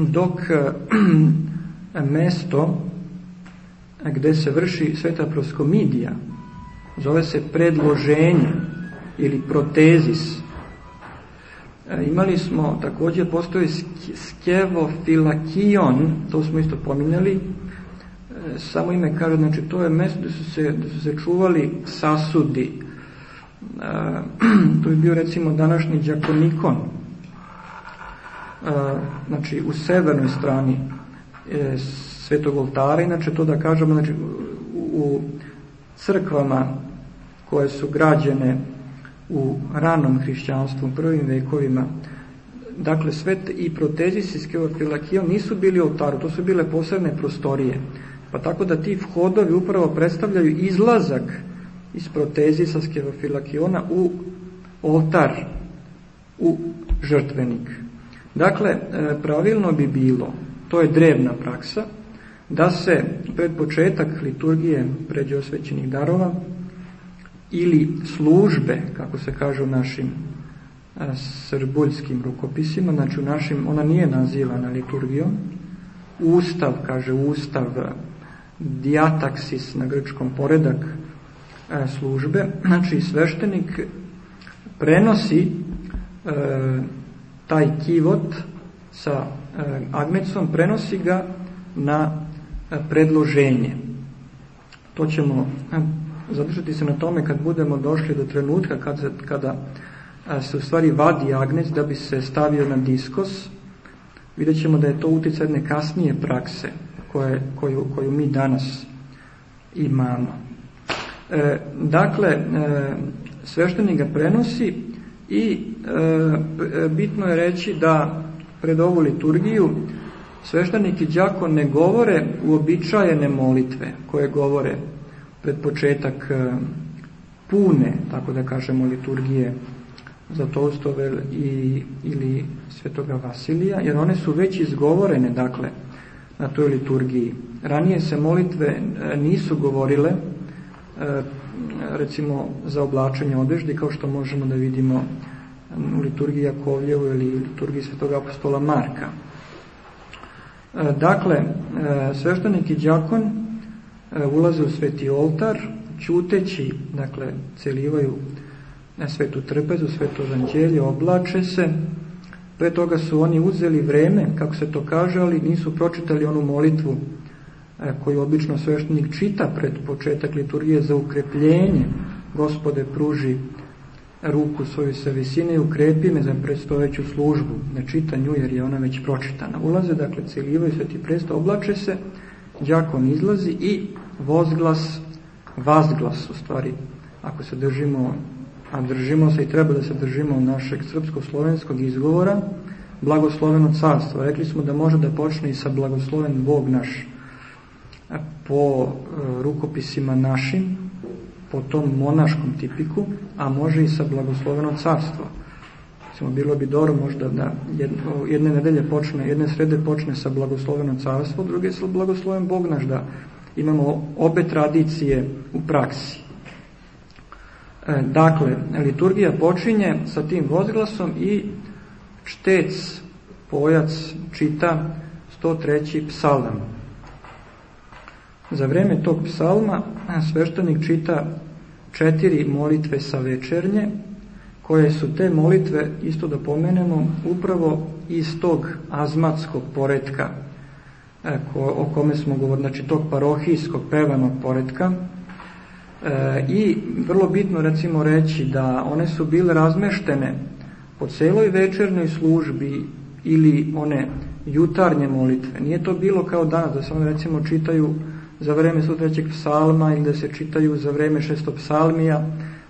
dok e, mesto gde se vrši sveta proskomidija zove se predloženje ili protezis. E, imali smo, takođe postoji skevofilakion, to smo isto pominjali, e, samo ime kaže, znači to je mesto gde su se, gde su se čuvali sasudi. E, to je bio recimo današnji džakonikon, znači u severnoj strani svetog oltara, inače to da kažemo, znači u crkvama koje su građene u ranom hrišćanstvu, u prvim vekovima, dakle svet i protezis i skeofilakijom nisu bili oltaru, to su bile posebne prostorije. Pa tako da ti vhodovi upravo predstavljaju izlazak iz protezisa skeofilakiona u oltar, u žrtvenik. Dakle, e, pravilno bi bilo, to je drevna praksa, da se pred početak liturgije pređe osvećenih darova ili službe, kako se kaže u našim srbuljskim rukopisima, znači u našim, ona nije nazivana liturgijom, ustav, kaže ustav, diataksis na grčkom poredak službe, znači sveštenik prenosi e, taj kivot sa e, agnecom, prenosi ga na predloženje. To ćemo zadržati se na tome kad budemo došli do trenutka kad se, kada se u stvari vadi agnec da bi se stavio na diskos, vidjet ćemo da je to utjecaj jedne kasnije prakse koje, koju, koju mi danas imamo. E, dakle, e, sveštenik ga prenosi i e, bitno je reći da pred ovu liturgiju sveštenik i đakon ne govore uobičajene molitve koje govore pred početak e, pune, tako da kažemo, liturgije za Tolstove i, ili Svetoga Vasilija, jer one su već izgovorene, dakle, na toj liturgiji. Ranije se molitve e, nisu govorile, e, recimo, za oblačenje odeždi, kao što možemo da vidimo u liturgiji Jakovljevu ili liturgiji Svetoga apostola Marka. Dakle, sveštenik i đakon E, ulaze u sveti oltar, čuteći, dakle, celivaju svetu trpezu, sveto evanđelje, oblače se, pre toga su oni uzeli vreme, kako se to kaže, ali nisu pročitali onu molitvu e, koju obično sveštenik čita pred početak liturgije za ukrepljenje. Gospode, pruži ruku svoju sa visine i ukrepi me za predstojeću službu. Ne čita nju jer je ona već pročitana. Ulaze, dakle, celivaju sveti presto, oblače se, đakon izlazi i vozglas, vazglas u stvari, ako se držimo, a držimo se i treba da se držimo našeg srpsko-slovenskog izgovora, blagosloveno carstvo. Rekli smo da može da počne i sa blagosloven Bog naš po e, rukopisima našim, po tom monaškom tipiku, a može i sa blagosloveno carstvo. Recimo, bilo bi dobro možda da jedne nedelje počne, jedne srede počne sa blagosloveno carstvo, druge sa blagosloven Bog naš, da imamo obe tradicije u praksi. E, dakle, liturgija počinje sa tim vozglasom i čtec, pojac, čita 103. psalam. Za vreme tog psalma sveštenik čita četiri molitve sa večernje, koje su te molitve, isto da pomenemo, upravo iz tog azmatskog poredka e, ko, o kome smo govorili, znači tog parohijskog pevanog poredka. E, I vrlo bitno recimo reći da one su bile razmeštene po celoj večernoj službi ili one jutarnje molitve. Nije to bilo kao danas da se one recimo čitaju za vreme sutrećeg psalma ili da se čitaju za vreme šestopsalmija.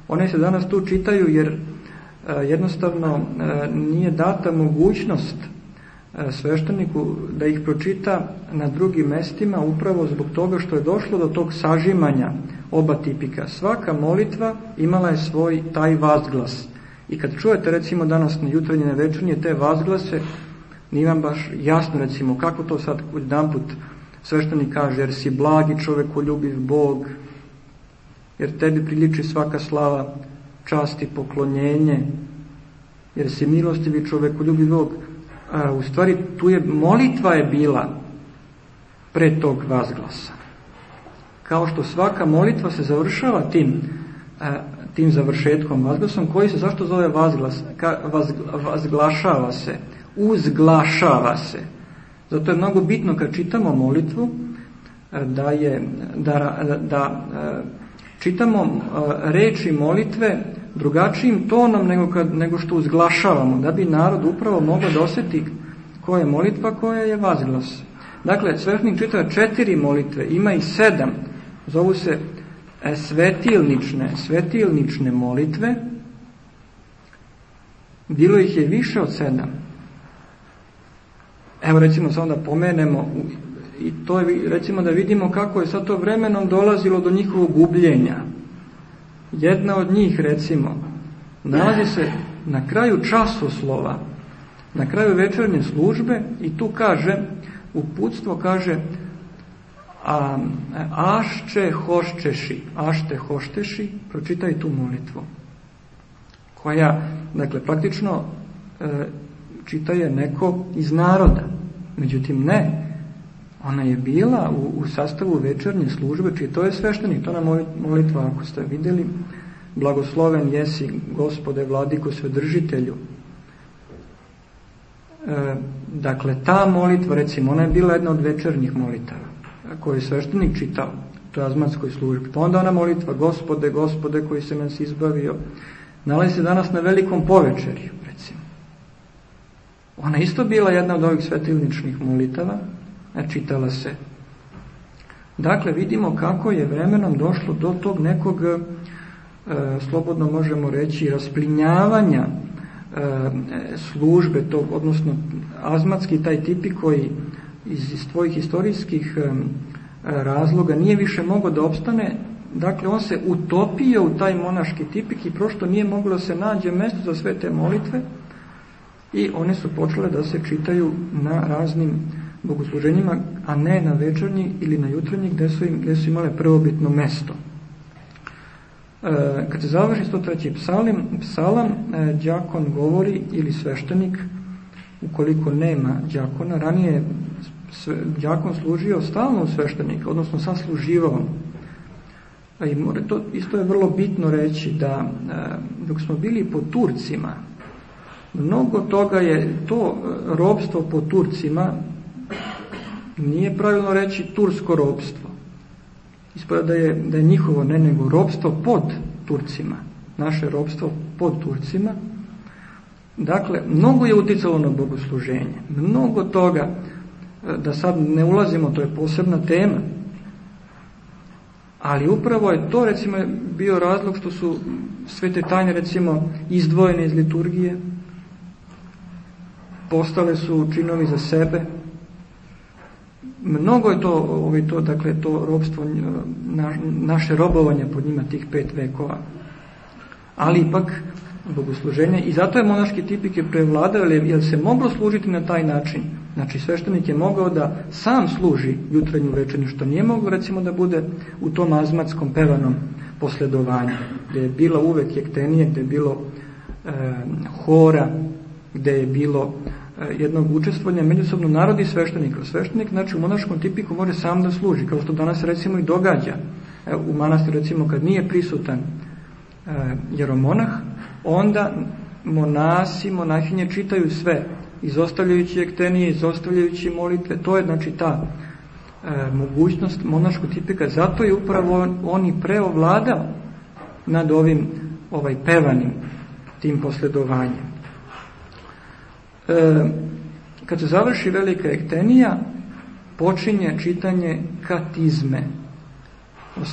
One se danas tu čitaju jer e, jednostavno e, nije data mogućnost e, svešteniku da ih pročita na drugim mestima upravo zbog toga što je došlo do tog sažimanja oba tipika. Svaka molitva imala je svoj taj vazglas. I kad čujete recimo danas na jutrenje na večernje te vazglase, nije vam baš jasno recimo kako to sad jedan put sveštenik kaže jer si blagi čovekoljubiv Bog, jer tebi priliči svaka slava, čast i poklonjenje, jer si milostivi čovekoljubiv Bog. A, u stvari tu je molitva je bila pre tog vazglasa. Kao što svaka molitva se završava tim a, tim završetkom vazglasom koji se zašto zove vazglas ka, vaz, vazglašava se uzglašava se zato je mnogo bitno kad čitamo molitvu da je da, da čitamo reči molitve drugačijim tonom nego, kad, nego što uzglašavamo da bi narod upravo mogao da oseti koja je molitva koja je vazglas. Dakle svešnik čita četiri molitve ima i sedam. Zovu se E, svetilnične, svetilnične molitve, bilo ih je više od sedam. Evo recimo samo da pomenemo i to je recimo da vidimo kako je sa to vremenom dolazilo do njihovog gubljenja. Jedna od njih recimo nalazi se na kraju časoslova, na kraju večernje službe i tu kaže, uputstvo kaže a, ašče hoščeši, ašte hošteši, pročitaj tu molitvu. Koja, dakle, praktično e, čita je neko iz naroda. Međutim, ne. Ona je bila u, u sastavu večernje službe, čiji to je sveštenik, to na molitva, ako ste videli, blagosloven jesi, gospode, vladiko, svedržitelju. E, dakle, ta molitva, recimo, ona je bila jedna od večernjih molitava koju je sveštenik čitao u trazmanskoj službi. Pa onda ona molitva, gospode, gospode koji se nas izbavio, nalazi se danas na velikom povečerju. Ona isto bila jedna od ovih svetilničnih molitava, a čitala se. Dakle, vidimo kako je vremenom došlo do tog nekog, e, slobodno možemo reći, rasplinjavanja e, službe tog, odnosno azmatski taj tipi koji iz, iz tvojih historijskih razloga nije više mogao da opstane, dakle on se utopio u taj monaški tipik i prošto nije moglo da se nađe mesto za sve te molitve i one su počele da se čitaju na raznim bogosluženjima, a ne na večernji ili na jutrnji gde su, im, gde su imale prvobitno mesto. E, kad se završi 103. psalim, psalam, e, đakon govori ili sveštenik, ukoliko nema đakona, ranije đakon služio stalno sveštenika, odnosno sasluživao. I more, to isto je vrlo bitno reći da e, dok smo bili po Turcima, mnogo toga je to e, robstvo po Turcima nije pravilno reći tursko robstvo. Ispada da je, da je njihovo, ne nego robstvo pod Turcima. Naše robstvo pod Turcima. Dakle, mnogo je uticalo na bogosluženje. Mnogo toga da sad ne ulazimo, to je posebna tema. Ali upravo je to recimo bio razlog što su sve te tajne recimo izdvojene iz liturgije, postale su činovi za sebe. Mnogo je to, ovaj, to dakle, to robstvo, na, naše robovanje pod njima tih pet vekova. Ali ipak bogosluženje i zato je monaški tipike prevladao jer se moglo služiti na taj način Znači sveštenik je mogao da sam služi jutrenju večernju, što nije moglo recimo da bude u tom azmatskom pevanom posledovanju, gde je bilo uvek jektenije, gde je bilo e, hora, gde je bilo jednog učestvovanja međusobno narodi sveštenika. Sveštenik, znači u monaškom tipiku može sam da služi, kao što danas recimo i događa. U manastiru recimo kad nije prisutan jeromonah, onda monasi, monahinje čitaju sve, izostavljajući ektenije, izostavljajući molitve, to je znači ta e, mogućnost monaškog tipika, zato je upravo on i preovladao nad ovim ovaj pevanim tim posledovanjem. E, kad se završi velika ektenija, počinje čitanje katizme,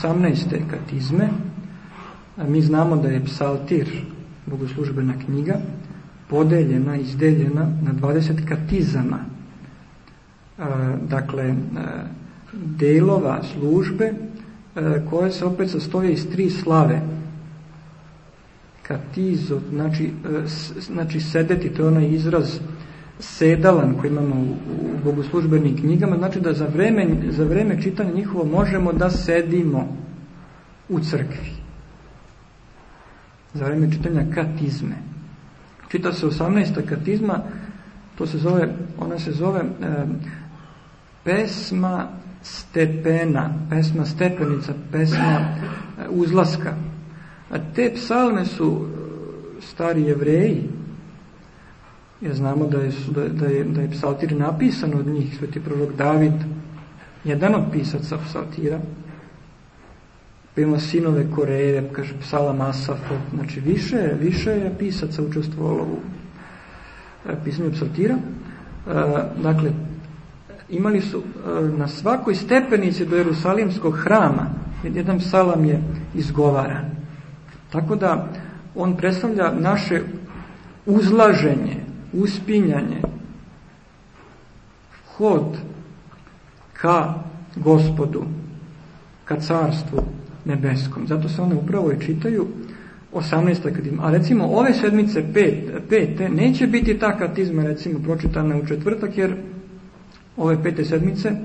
18. katizme, a mi znamo da je psaltir bogoslužbena knjiga, podeljena, izdeljena na 20 katizama. Dakle, delova službe koje se opet sastoje iz tri slave. Katizo, znači, znači sedeti, to je onaj izraz sedalan koji imamo u, u bogoslužbenim knjigama, znači da za vreme, za vreme čitanja njihovo možemo da sedimo u crkvi. Za vreme čitanja katizme. Čita se 18. katizma, to se zove, ona se zove e, pesma stepena, pesma stepenica, pesma e, uzlaska. A te psalme su e, stari jevreji, jer znamo da je, da, da je, da je psaltir napisan od njih, sveti prorok David, jedan od pisaca psaltira, pa ima sinove Koreje, kaže psala Masafo, znači više, više je pisaca učestvovalo u e, pisanju psaltira. E, dakle, imali su na svakoj stepenici do Jerusalimskog hrama, jedan psalam je izgovaran. Tako da on predstavlja naše uzlaženje, uspinjanje, hod ka gospodu, ka carstvu, nebeskom. Zato se one upravo i čitaju 18. katizma. A recimo ove sedmice pet, pete neće biti ta katizma recimo pročitana u četvrtak jer ove pete sedmice e,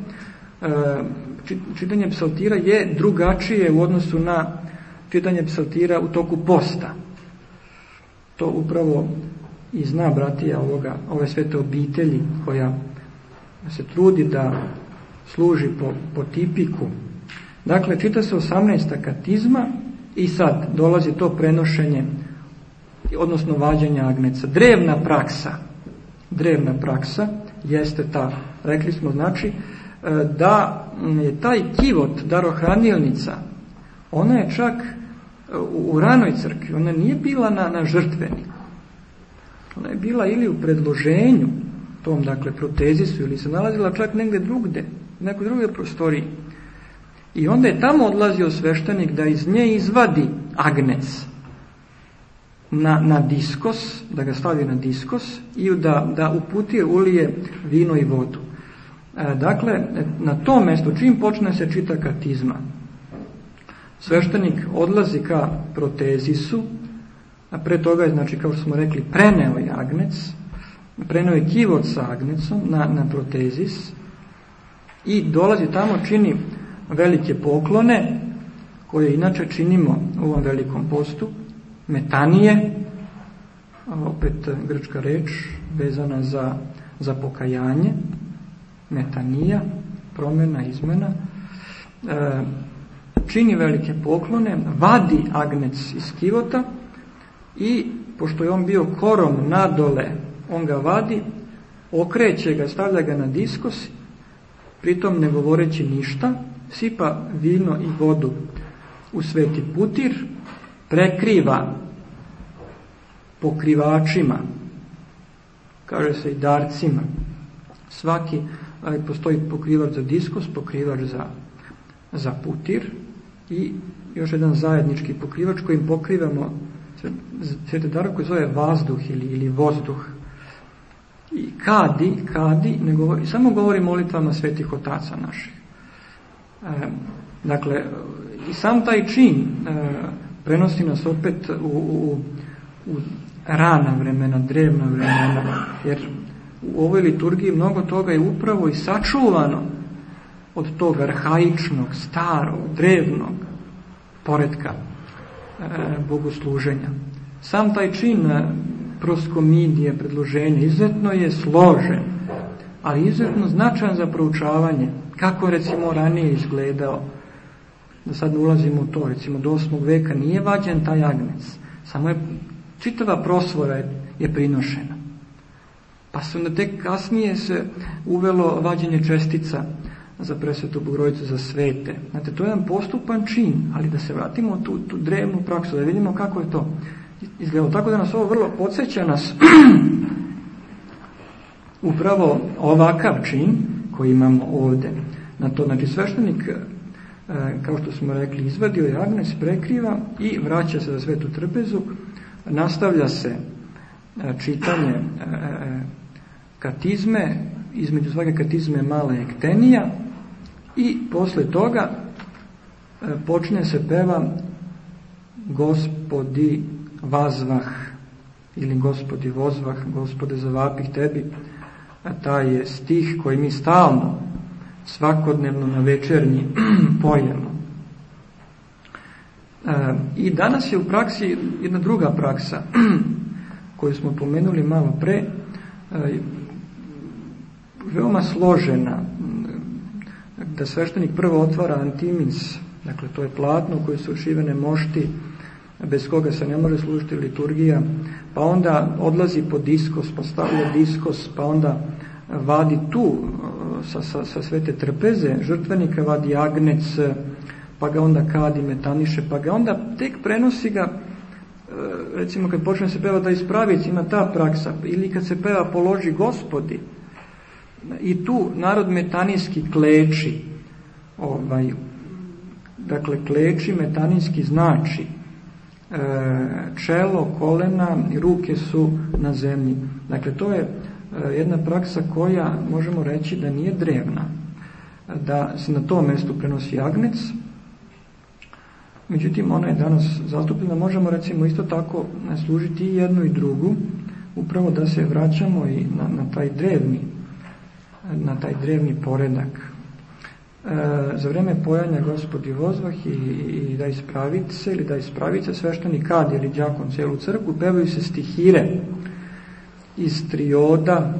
čitanje psaltira je drugačije u odnosu na čitanje psaltira u toku posta. To upravo i zna bratija ovoga, ove svete obitelji koja se trudi da služi po, po tipiku Dakle, čita se 18. katizma i sad dolazi to prenošenje, odnosno vađanje agneca. Drevna praksa, drevna praksa jeste ta, rekli smo znači, e, da je taj kivot, darohranilnica, ona je čak u ranoj crkvi, ona nije bila na, na žrtveniku. Ona je bila ili u predloženju, tom, dakle, protezisu, ili se nalazila čak negde drugde, u nekoj druge prostoriji. I onda je tamo odlazio sveštenik da iz nje izvadi agnec na, na diskos, da ga stavi na diskos i da, da uputi ulije vino i vodu. E, dakle, na tom mestu, čim počne se čita katizma, sveštenik odlazi ka protezisu, a pre toga je, znači, kao što smo rekli, preneo je agnec, preneo je kivot sa agnecom na, na protezis i dolazi tamo, čini velike poklone, koje inače činimo u ovom velikom postu, metanije, opet grčka reč vezana za, za pokajanje, metanija, promjena, izmena, e, čini velike poklone, vadi agnec iz kivota i, pošto je on bio korom nadole, on ga vadi, okreće ga, stavlja ga na diskos, pritom ne govoreći ništa, sipa vino i vodu u sveti putir, prekriva pokrivačima, kaže se i darcima. Svaki, postoji pokrivač za diskos, pokrivač za, za putir i još jedan zajednički pokrivač kojim pokrivamo svete dara koji zove vazduh ili, ili vozduh. I kadi, kadi, ne govori, samo govori molitvama svetih otaca naših. Dakle, i sam taj čin e, prenosi nas opet u, u, u rana vremena, drevna vremena, jer u ovoj liturgiji mnogo toga je upravo i sačuvano od tog arhaičnog, starog, drevnog poredka e, bogosluženja. Sam taj čin e, proskomidije, predloženje, izuzetno je složen, ali izuzetno značajan za proučavanje, kako recimo ranije izgledao, da sad ulazimo u to, recimo do 8. veka nije vađen taj agnec, samo je čitava prosvora je, je prinošena. Pa se onda tek kasnije se uvelo vađenje čestica za presvetu Bogorodicu za svete. Znate, to je jedan postupan čin, ali da se vratimo u tu, tu drevnu praksu, da vidimo kako je to izgledalo. Tako da nas ovo vrlo podsjeća nas upravo ovakav čin koji imamo ovde. Na to, znači sveštenik, e, kao što smo rekli, izvadio je agnes, prekriva i vraća se za svetu trpezu, nastavlja se e, čitanje e, katizme, između svake katizme mala ektenija i posle toga počne se peva Gospodi vazvah ili Gospodi vozvah, Gospode zavapih tebi, a taj je stih koji mi stalno, svakodnevno na večernji pojemo. E, I danas je u praksi jedna druga praksa koju smo pomenuli malo pre, e, veoma složena, da sveštenik prvo otvara antimis, dakle to je platno koje su ošivene mošti, bez koga se ne može služiti liturgija, pa onda odlazi po diskos, pa stavlja diskos, pa onda vadi tu sa, sa, sa svete trpeze, žrtvenika vadi agnec, pa ga onda kadi, metaniše, pa ga onda tek prenosi ga, e, recimo kad počne se peva da ispravic, ima ta praksa, ili kad se peva položi gospodi, i tu narod metanijski kleči, ovaj, dakle kleči metanijski znači e, čelo, kolena i ruke su na zemlji. Dakle, to je e, jedna praksa koja možemo reći da nije drevna, da se na tom mestu prenosi agnec, međutim ona je danas zastupljena, možemo recimo isto tako služiti i jednu i drugu, upravo da se vraćamo i na, na taj drevni na taj drevni poredak. E, za vreme pojanja gospodi vozvah i, i da ispravite se ili da ispravite svešteni kad ili džakon celu crku pevaju se stihire iz trioda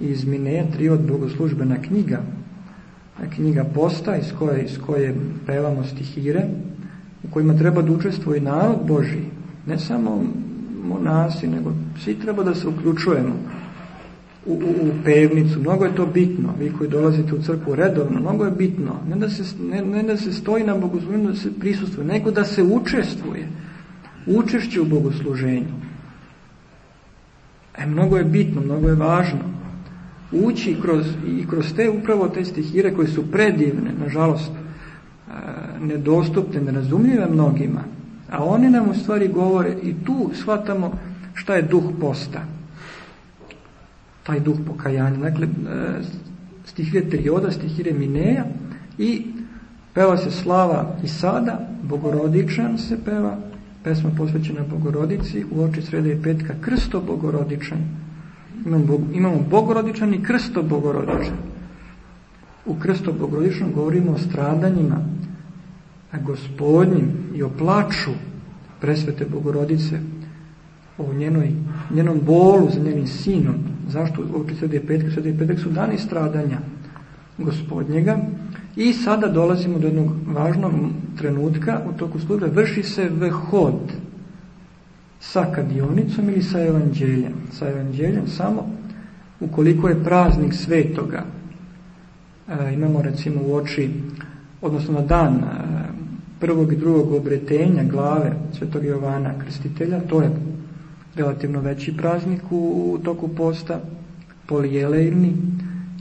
iz Mineja, triod bogoslužbena knjiga. Knjiga posta iz koje, iz koje pevamo stihire u kojima treba da učestvuje narod Boži ne samo monasi nego svi treba da se uključujemo u, u, u pevnicu, mnogo je to bitno, vi koji dolazite u crkvu redovno, mnogo je bitno, ne da se, ne, ne da se stoji na bogosluženju, da se prisustuje, nego da se učestvuje, učešće u bogosluženju. E, mnogo je bitno, mnogo je važno. Ući kroz, i kroz te upravo te stihire koje su predivne, nažalost, e, nedostupne, nerazumljive mnogima, a oni nam u stvari govore i tu shvatamo šta je duh posta taj duh pokajanja. Dakle, e, stihire Trioda, stihire Mineja i peva se slava i sada, Bogorodičan se peva, pesma posvećena Bogorodici, u oči srede i petka, krsto Bogorodičan. Imamo, imamo Bogorodičan i krsto Bogorodičan. U krsto Bogorodičnom govorimo o stradanjima gospodnjim i o plaču presvete Bogorodice, o njenoj, njenom bolu za njenim sinom, Zašto oči svede petka? Svede petak su dani stradanja gospodnjega i sada dolazimo do jednog važnog trenutka u toku službe. Vrši se vhod sa kadionicom ili sa evanđeljem. Sa evanđeljem samo ukoliko je praznik svetoga. E, imamo recimo u oči, odnosno na dan e, prvog i drugog obretenja glave svetog Jovana Krstitelja, to je relativno veći praznik u, toku posta, polijelejni,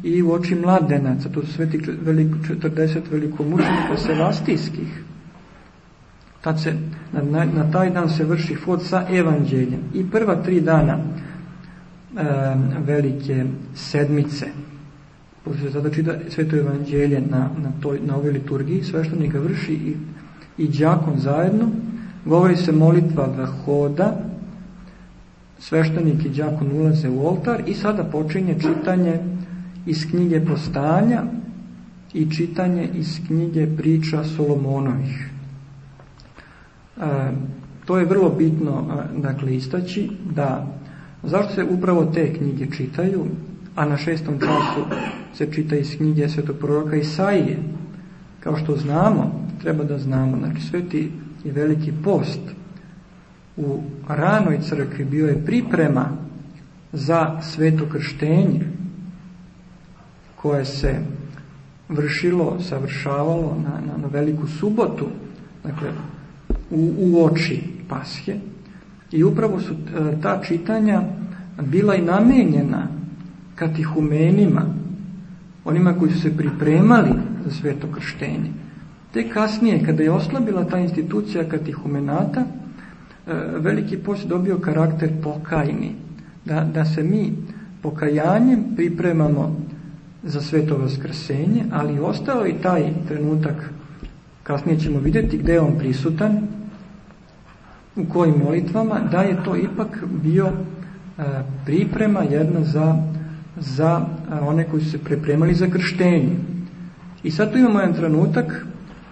i u oči mladenaca, to su sveti velik, 40 velikomučenika sevastijskih. Tad se, na, na taj dan se vrši fod sa evanđeljem. I prva tri dana e, velike sedmice, pošto se tada čita sveto evanđelje na, na, toj, na ovoj liturgiji, sveštenik ga vrši i, i džakon zajedno, govori se molitva vahoda, sveštenik i đakon ulaze u oltar i sada počinje čitanje iz knjige postanja i čitanje iz knjige priča Solomonovih. E, to je vrlo bitno e, dakle istaći da Zašto se upravo te knjige čitaju, a na šestom času se čita iz knjige svetog proroka Isaije? Kao što znamo, treba da znamo, znači sveti i veliki post u ranoj crkvi bio je priprema za sveto krštenje koje se vršilo, savršavalo na, na, na veliku subotu, dakle u, u oči pashe i upravo su e, ta čitanja bila i namenjena katihumenima, onima koji su se pripremali za sveto krštenje. Te kasnije, kada je oslabila ta institucija katihumenata, veliki post dobio karakter pokajni, da, da se mi pokajanjem pripremamo za sveto vaskrsenje, ali ostao i taj trenutak, kasnije ćemo vidjeti gde je on prisutan, u kojim molitvama, da je to ipak bio e, priprema jedna za, za e, one koji su se pripremali za krštenje. I sad tu imamo jedan trenutak,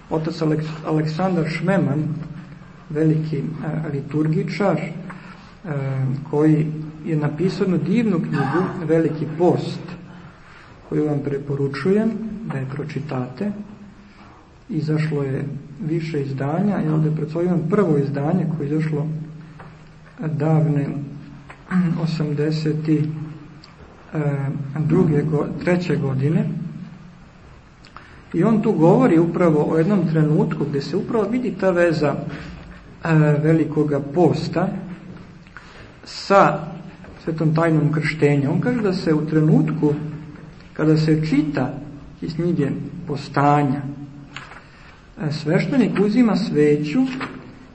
otac Aleksandar Šmeman, veliki e, liturgičar, koji je napisao divnu knjigu, Veliki post, koju vam preporučujem da je pročitate. Izašlo je više izdanja i ovdje pred svojom prvo izdanje koje je izašlo davne 82. treće godine i on tu govori upravo o jednom trenutku gdje se upravo vidi ta veza velikoga posta sa svetom tajnom krštenja. On kaže da se u trenutku kada se čita iz knjige postanja, e, sveštenik uzima sveću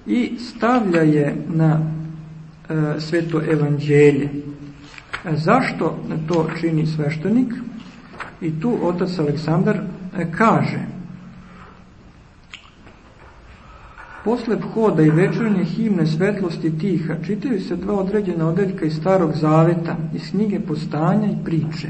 i stavlja je na e, sveto evanđelje. E, zašto to čini sveštenik? I tu otac Aleksandar kaže Posle vhoda i večernje himne svetlosti tiha čitaju se dva određena odeljka iz starog zaveta, iz knjige postanja i priče.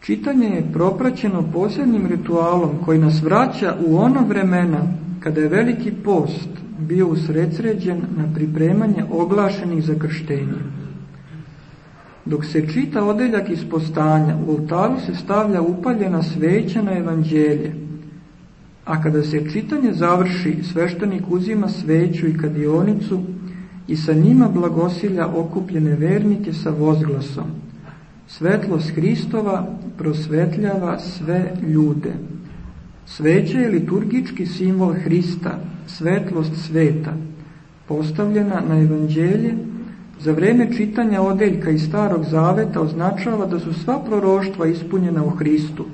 Čitanje je propraćeno posebnim ritualom koji nas vraća u ono vremena kada je veliki post bio usredsređen na pripremanje oglašenih za krštenje. Dok se čita odeljak iz postanja, u oltaru se stavlja upaljena sveća na evanđelje, a kada se čitanje završi, sveštenik uzima sveću i kadionicu i sa njima blagosilja okupljene vernike sa vozglasom. Svetlost Hristova prosvetljava sve ljude. Sveće je liturgički simbol Hrista, svetlost sveta, postavljena na evanđelje, za vreme čitanja odeljka iz Starog Zaveta označava da su sva proroštva ispunjena u Hristu,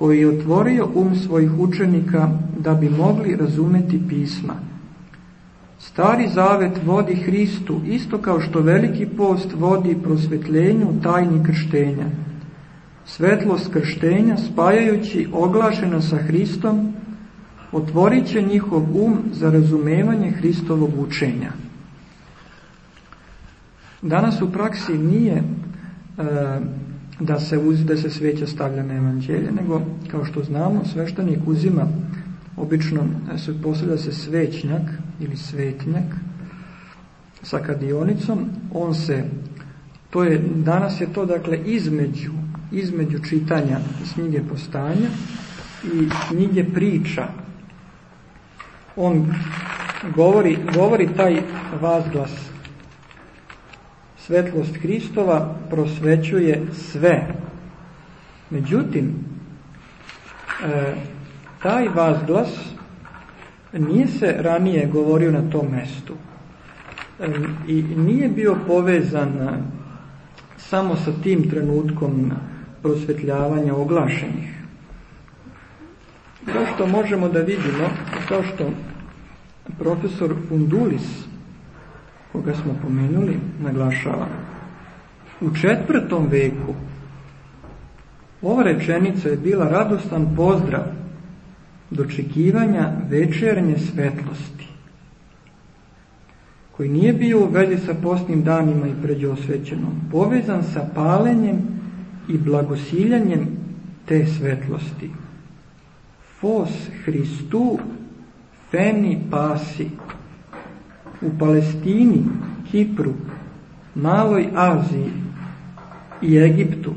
koji je otvorio um svojih učenika da bi mogli razumeti pisma. Stari zavet vodi Hristu, isto kao što veliki post vodi prosvetljenju tajni krštenja. Svetlost krštenja, spajajući oglašena sa Hristom, otvorit će njihov um za razumevanje Hristovog učenja. Danas u praksi nije e, da se uz, da se sveća stavlja na evanđelje, nego kao što znamo, sveštenik uzima obično se postavlja se svećnjak ili svetnjak sa kadionicom, on se to je, danas je to dakle između između čitanja knjige postanja i knjige priča. On govori, govori taj vazglas svetlost Hristova prosvećuje sve međutim e, taj vazglas nije se ranije govorio na tom mestu i nije bio povezan samo sa tim trenutkom prosvetljavanja oglašenih. Kao što možemo da vidimo, kao što profesor Fundulis, koga smo pomenuli, naglašava, u četvrtom veku ova rečenica je bila radostan pozdrav dočekivanja večernje svetlosti, koji nije bio u vezi sa postnim danima i pređosvećenom, povezan sa palenjem i blagosiljanjem te svetlosti. Fos Hristu feni pasi. U Palestini Kipru, Maloj Aziji i Egiptu.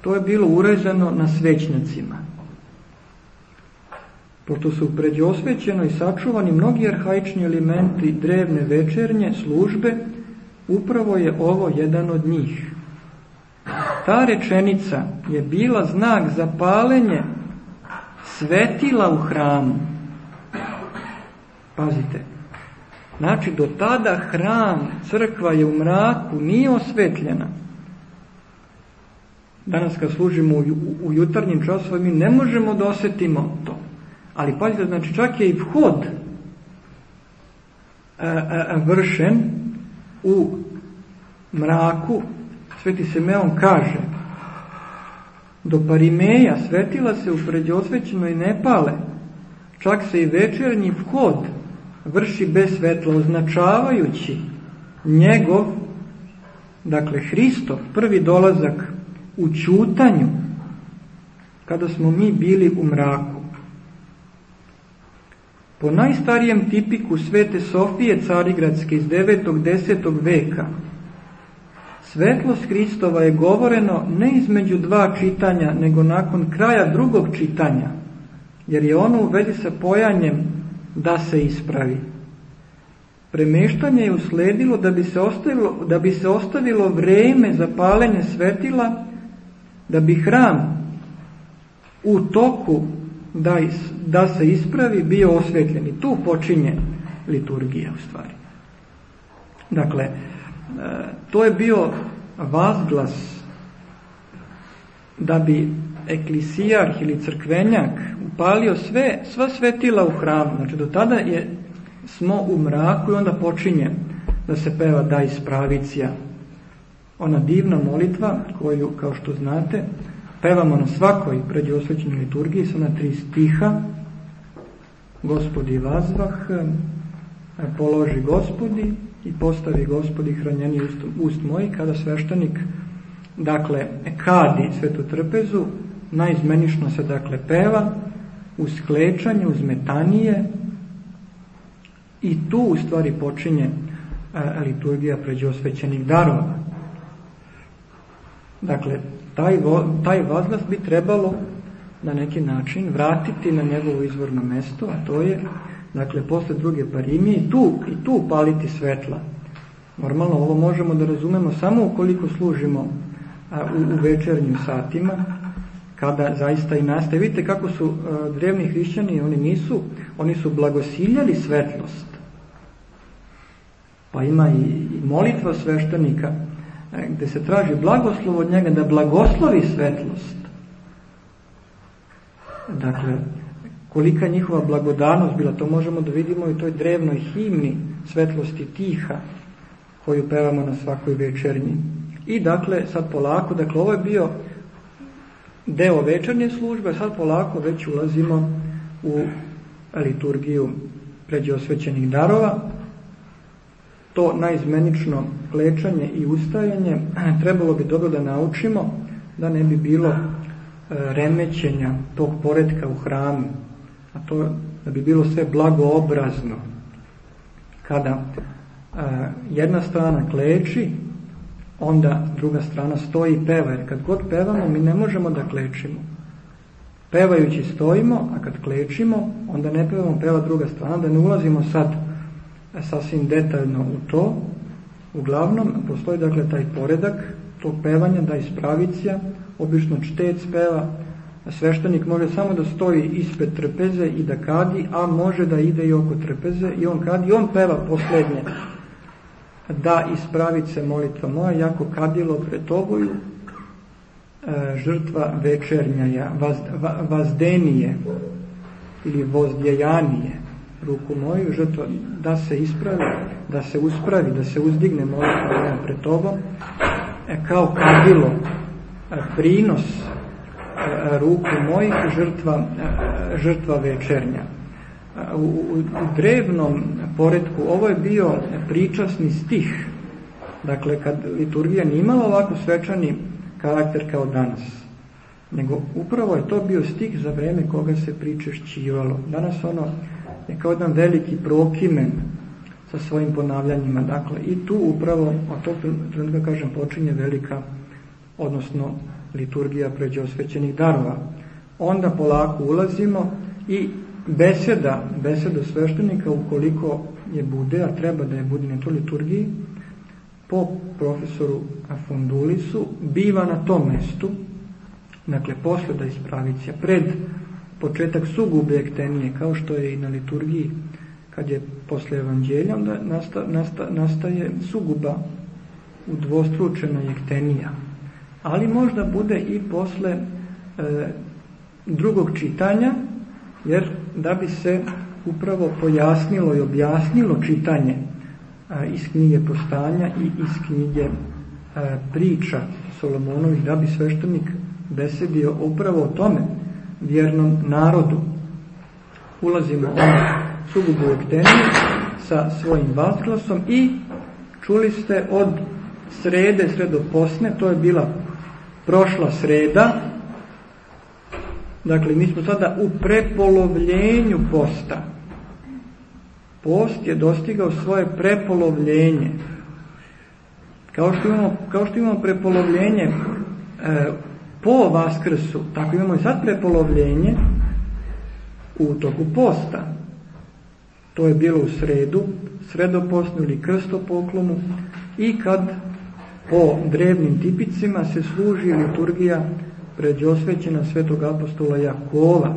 To je bilo urezano na svećnjacima. Pošto su pređe osvećeno i sačuvani mnogi arhaični elementi drevne večernje službe, upravo je ovo jedan od njih. Ta rečenica je bila znak za palenje svetila u hramu. Pazite, znači do tada hram, crkva je u mraku, nije osvetljena. Danas kad služimo u, u jutarnjim časovima mi ne možemo da osetimo to. Ali pazite, znači čak je i vhod a, a, a, vršen u mraku. Sveti Simeon kaže do Parimeja svetila se u pređosvećenoj ne pale. Čak se i večernji vhod vrši bez svetla, označavajući njegov, dakle Hristov, prvi dolazak u čutanju, kada smo mi bili u mraku. Po najstarijem tipiku Svete Sofije Carigradske iz 9. 10. veka, svetlost Hristova je govoreno ne između dva čitanja, nego nakon kraja drugog čitanja, jer je ono u vezi sa pojanjem da se ispravi. Premeštanje je usledilo da bi se ostavilo, da bi se ostavilo vreme za palenje svetila, da bi hram u toku da, da se ispravi bio osvetljen. I tu počinje liturgija u stvari. Dakle, e, to je bio vazglas da bi eklisijarh ili crkvenjak upalio sve, sva svetila u hramu. Znači, do tada je, smo u mraku i onda počinje da se peva da ispravicija. Ona divna molitva koju, kao što znate, pevamo na svakoj pređe osvećenoj liturgiji sa na tri stiha. Gospodi vazvah, položi gospodi i postavi gospodi hranjeni ust, ust moji kada sveštenik dakle kadi svetu trpezu najizmenično se dakle peva uz klečanje, uz metanije i tu u stvari počinje a, liturgija pređe osvećenih darova. Dakle, taj, taj vazglas bi trebalo na neki način vratiti na njegovo izvorno mesto, a to je dakle posle druge parimije i tu, i tu paliti svetla. Normalno ovo možemo da razumemo samo ukoliko služimo a, u, u večernjim satima, kada zaista i nastaje. Vidite kako su a, drevni hrišćani, oni nisu, oni su blagosiljali svetlost. Pa ima i, i molitva sveštenika a, gde se traži blagoslov od njega da blagoslovi svetlost. Dakle, kolika njihova blagodanost bila, to možemo da vidimo i u toj drevnoj himni svetlosti tiha koju pevamo na svakoj večernji. I dakle, sad polako, dakle ovo je bio deo večernje službe, sad polako već ulazimo u liturgiju pređe osvećenih darova. To najizmenično klečanje i ustajanje trebalo bi dobro da naučimo da ne bi bilo e, remećenja tog poredka u hramu a to da bi bilo sve blagoobrazno. Kada a, jedna strana kleči, onda druga strana stoji i peva, jer kad god pevamo mi ne možemo da klečimo. Pevajući stojimo, a kad klečimo, onda ne pevamo, peva druga strana, da ne ulazimo sad sasvim detaljno u to. Uglavnom, postoji dakle taj poredak tog pevanja, da ispravicija, obično čtec peva, sveštenik može samo da stoji ispred trpeze i da kadi, a može da ide i oko trpeze i on kadi i on peva poslednje. Da ispravit se molitva moja, jako kadilo pred toboju, e, žrtva večernjaja, vaz, va, vazdenije ili vozdjejanije ruku moju, žrtva da se ispravi, da se uspravi, da se uzdigne molitva moja pred tobom, e, kao kadilo, e, prinos ruku mojih žrtva, žrtva večernja. U, u, drevnom poredku ovo je bio pričasni stih. Dakle, kad liturgija nije imala ovako svečani karakter kao danas, nego upravo je to bio stih za vreme koga se pričešćivalo. Danas ono je kao jedan veliki prokimen sa svojim ponavljanjima. Dakle, i tu upravo, od tog trenutka kažem, počinje velika, odnosno liturgija pređe osvećenih darova. Onda polako ulazimo i beseda, beseda sveštenika, ukoliko je bude, a treba da je bude na toj liturgiji, po profesoru Afundulisu, biva na tom mestu, dakle, posle da ispravića, pred početak sugube ektenije, kao što je i na liturgiji, kad je posle evanđelja, onda nasta, nasta, nastaje suguba udvostručena ektenija. Ali možda bude i posle e, drugog čitanja, jer da bi se upravo pojasnilo i objasnilo čitanje a, iz knjige postanja i iz knjige a, priča Solomonovih, da bi sveštenik besedio upravo o tome vjernom narodu. Ulazimo u sugubu ekteniju sa svojim vasglasom i čuli ste od srede, sredoposne, to je bila prošla sreda, dakle mi smo sada u prepolovljenju posta. Post je dostigao svoje prepolovljenje. Kao što imamo, kao što imamo prepolovljenje e, po Vaskrsu, tako imamo i sad prepolovljenje u toku posta. To je bilo u sredu, sredopostnu ili krstopoklonu i kad po drevnim tipicima se služi liturgija pređosvećena svetog apostola Jakova.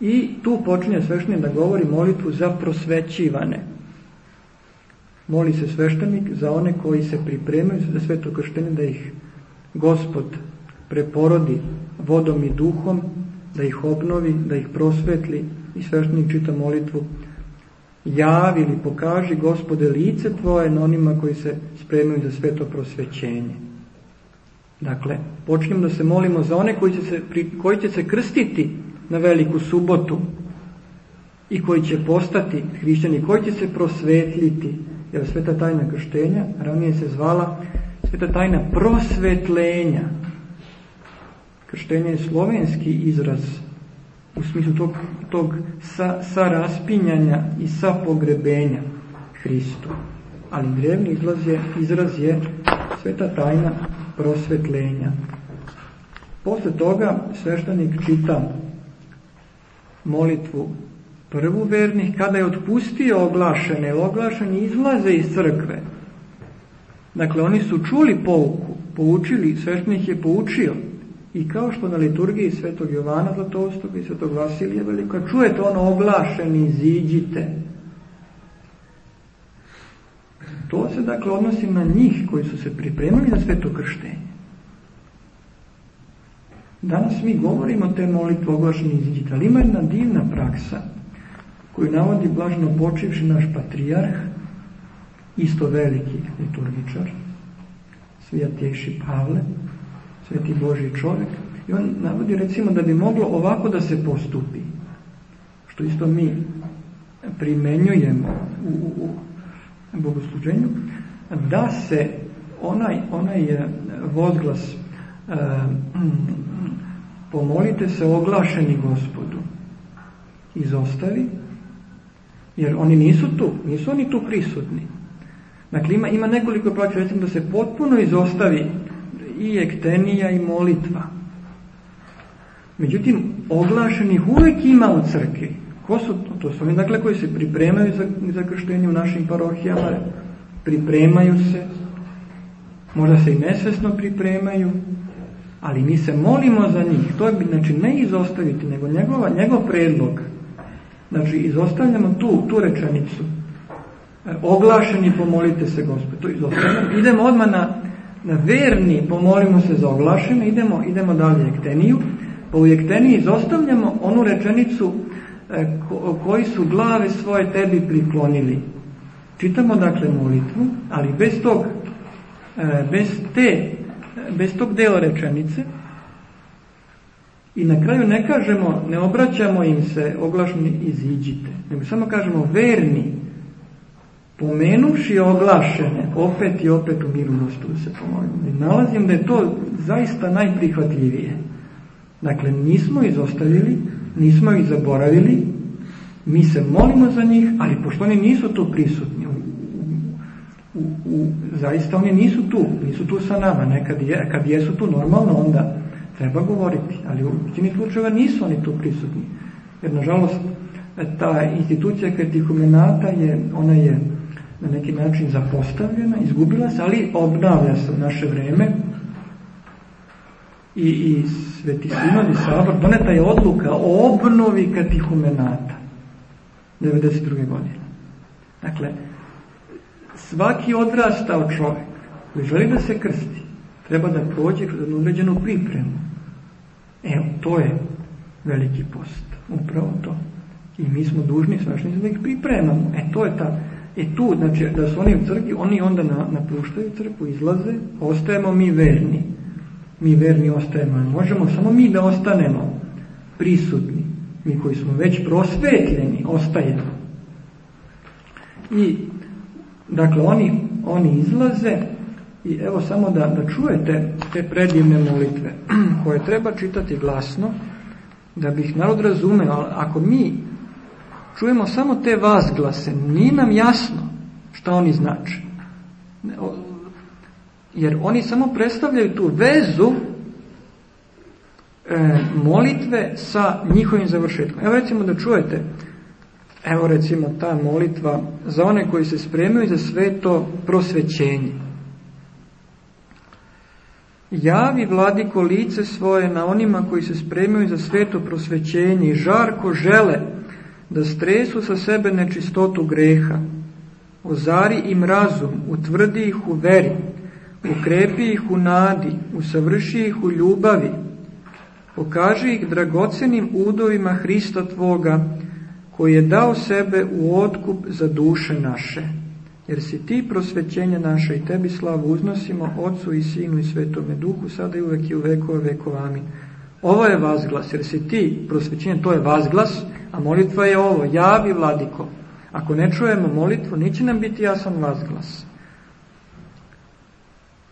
I tu počinje sveštenik da govori molitvu za prosvećivane. Moli se sveštenik za one koji se pripremaju za sveto krštenje da ih gospod preporodi vodom i duhom, da ih obnovi, da ih prosvetli i sveštenik čita molitvu javi ili pokaži gospode lice tvoje na onima koji se spremaju za sveto prosvećenje. Dakle, počnemo da se molimo za one koji će se, koji će se krstiti na veliku subotu i koji će postati hrišćani, koji će se prosvetljiti, jer sveta tajna krštenja ranije se zvala sveta tajna prosvetlenja. Krštenje je slovenski izraz u smislu tog, tog sa, sa raspinjanja i sa pogrebenja Hristu. Ali drevni izraz je, izraz je sveta tajna prosvetljenja. Posle toga sveštenik čita molitvu prvu vernih kada je otpustio oglašene, oglašeni izlaze iz crkve. Dakle, oni su čuli pouku, poučili, sveštenik je poučio I kao što na liturgiji svetog Jovana Zlatostog i svetog Vasilija Veliko, čujete ono oglašeni, ziđite. To se dakle odnosi na njih koji su se pripremili za sveto krštenje. Danas mi govorimo te molitve oglašeni ziđite, ali ima jedna divna praksa koju navodi blažno počivši naš patrijarh, isto veliki liturgičar, svijatješi Pavle, sveti Boži čovjek. I on navodi recimo da bi moglo ovako da se postupi, što isto mi primenjujemo u, u bogosluženju, da se onaj, onaj vozglas e, pomolite se oglašeni gospodu izostavi, jer oni nisu tu, nisu oni tu prisutni. Dakle, ima, ima nekoliko plaća, recimo da se potpuno izostavi i ektenija i molitva. Međutim, oglašenih uvek ima u crkvi. Ko su to? Su oni dakle koji se pripremaju za, za krštenje u našim parohijama, pripremaju se, možda se i nesvesno pripremaju, ali mi se molimo za njih. To je, znači, ne izostaviti, nego njegova, njegov predlog. Znači, izostavljamo tu, tu rečenicu. E, oglašeni pomolite se gospod. To izostavljamo. Idemo odmah na na verni pomolimo se za oglašene, idemo, idemo dalje ekteniju, pa u ekteniji izostavljamo onu rečenicu koji su glave svoje tebi priklonili. Čitamo dakle molitvu, ali bez tog, e, bez te, bez tog dela rečenice i na kraju ne kažemo, ne obraćamo im se oglašeni iziđite, nego samo kažemo verni pomenuši oglašene, opet i opet u miru gostu se pomolimo. I nalazim da je to zaista najprihvatljivije. Dakle, nismo izostavili, nismo ih zaboravili, Mi se molimo za njih, ali pošto oni nisu tu prisutni, u, u, u, zaista oni nisu tu, nisu tu sa nama, nekad je, kad jesu tu normalno onda treba govoriti, ali u većini slučajeva nisu oni tu prisutni. Jer nažalost ta institucija katikumenata je, ona je na neki način zapostavljena, izgubila se, ali obnavlja se u naše vreme i, i Sveti Sinod i Sabor doneta je odluka o obnovi katehumenata 92. godine. Dakle, svaki odrastao čovjek koji želi da se krsti, treba da prođe kroz jednu uređenu pripremu. Evo, to je veliki post. Upravo to. I mi smo dužni svašni da ih pripremamo. E, to je ta E tu, znači, da su oni u crkvi, oni onda napuštaju crkvu, izlaze, ostajemo mi verni. Mi verni ostajemo. Možemo samo mi da ostanemo prisutni. Mi koji smo već prosvetljeni, ostajemo. I, dakle, oni, oni izlaze i evo samo da, da čujete te predivne molitve koje treba čitati glasno da bih narod razumeo, ako mi čujemo samo te vazglase, nije nam jasno šta oni znači. Jer oni samo predstavljaju tu vezu e, molitve sa njihovim završetkom. Evo recimo da čujete, evo recimo ta molitva za one koji se spremaju za sve to prosvećenje. Javi vladiko lice svoje na onima koji se spremaju za sveto prosvećenje i žarko žele da stresu sa sebe nečistotu greha. Ozari im razum, utvrdi ih u veri, ukrepi ih u nadi, usavrši ih u ljubavi, pokaži ih dragocenim udovima Hrista Tvoga, koji je dao sebe u otkup za duše naše. Jer si ti prosvećenje naše i tebi slavu uznosimo, Otcu i Sinu i Svetome Duhu, sada i uvek i u vekove vekova. Amin. Ovo je vazglas, jer si ti prosvećenje, to je vazglas, a molitva je ovo, javi vladiko. Ako ne čujemo molitvu, neće nam biti jasan vazglas.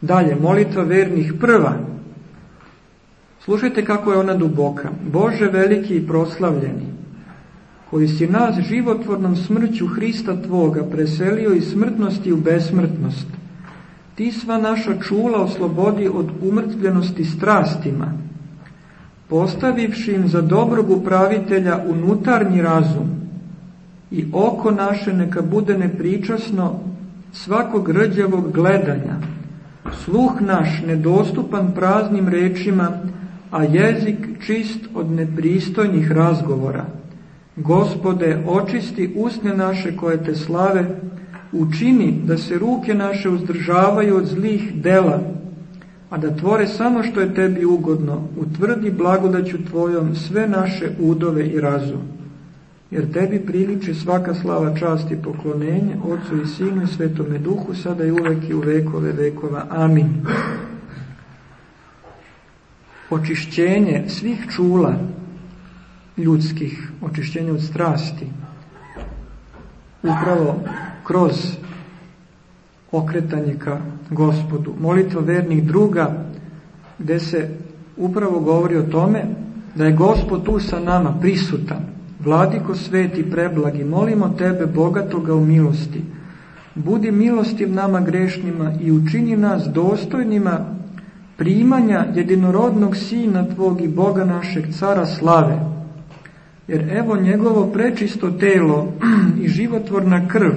Dalje, molitva vernih prva. Slušajte kako je ona duboka. Bože veliki i proslavljeni, koji si nas životvornom smrću Hrista Tvoga preselio iz smrtnosti u besmrtnost, ti sva naša čula oslobodi od umrtljenosti strastima, postavivši im za dobrog upravitelja unutarnji razum i oko naše neka bude nepričasno svakog rđavog gledanja, sluh naš nedostupan praznim rečima, a jezik čist od nepristojnih razgovora. Gospode, očisti usne naše koje te slave, učini da se ruke naše uzdržavaju od zlih dela, a da tvore samo što je tebi ugodno, utvrdi blagodaću tvojom sve naše udove i razum. Jer tebi priliči svaka slava, čast i poklonenje, Otcu i Sinu i Svetome Duhu, sada i uvek i u vekove vekova. Amin. Očišćenje svih čula ljudskih, očišćenje od strasti, upravo kroz okretanje ka gospodu. Molitva vernih druga gde se upravo govori o tome da je gospod tu sa nama prisutan. Vladiko sveti preblagi, molimo tebe bogatoga u milosti. Budi milostiv nama grešnima i učini nas dostojnima primanja jedinorodnog sina tvog i Boga našeg cara slave. Jer evo njegovo prečisto telo i životvorna krv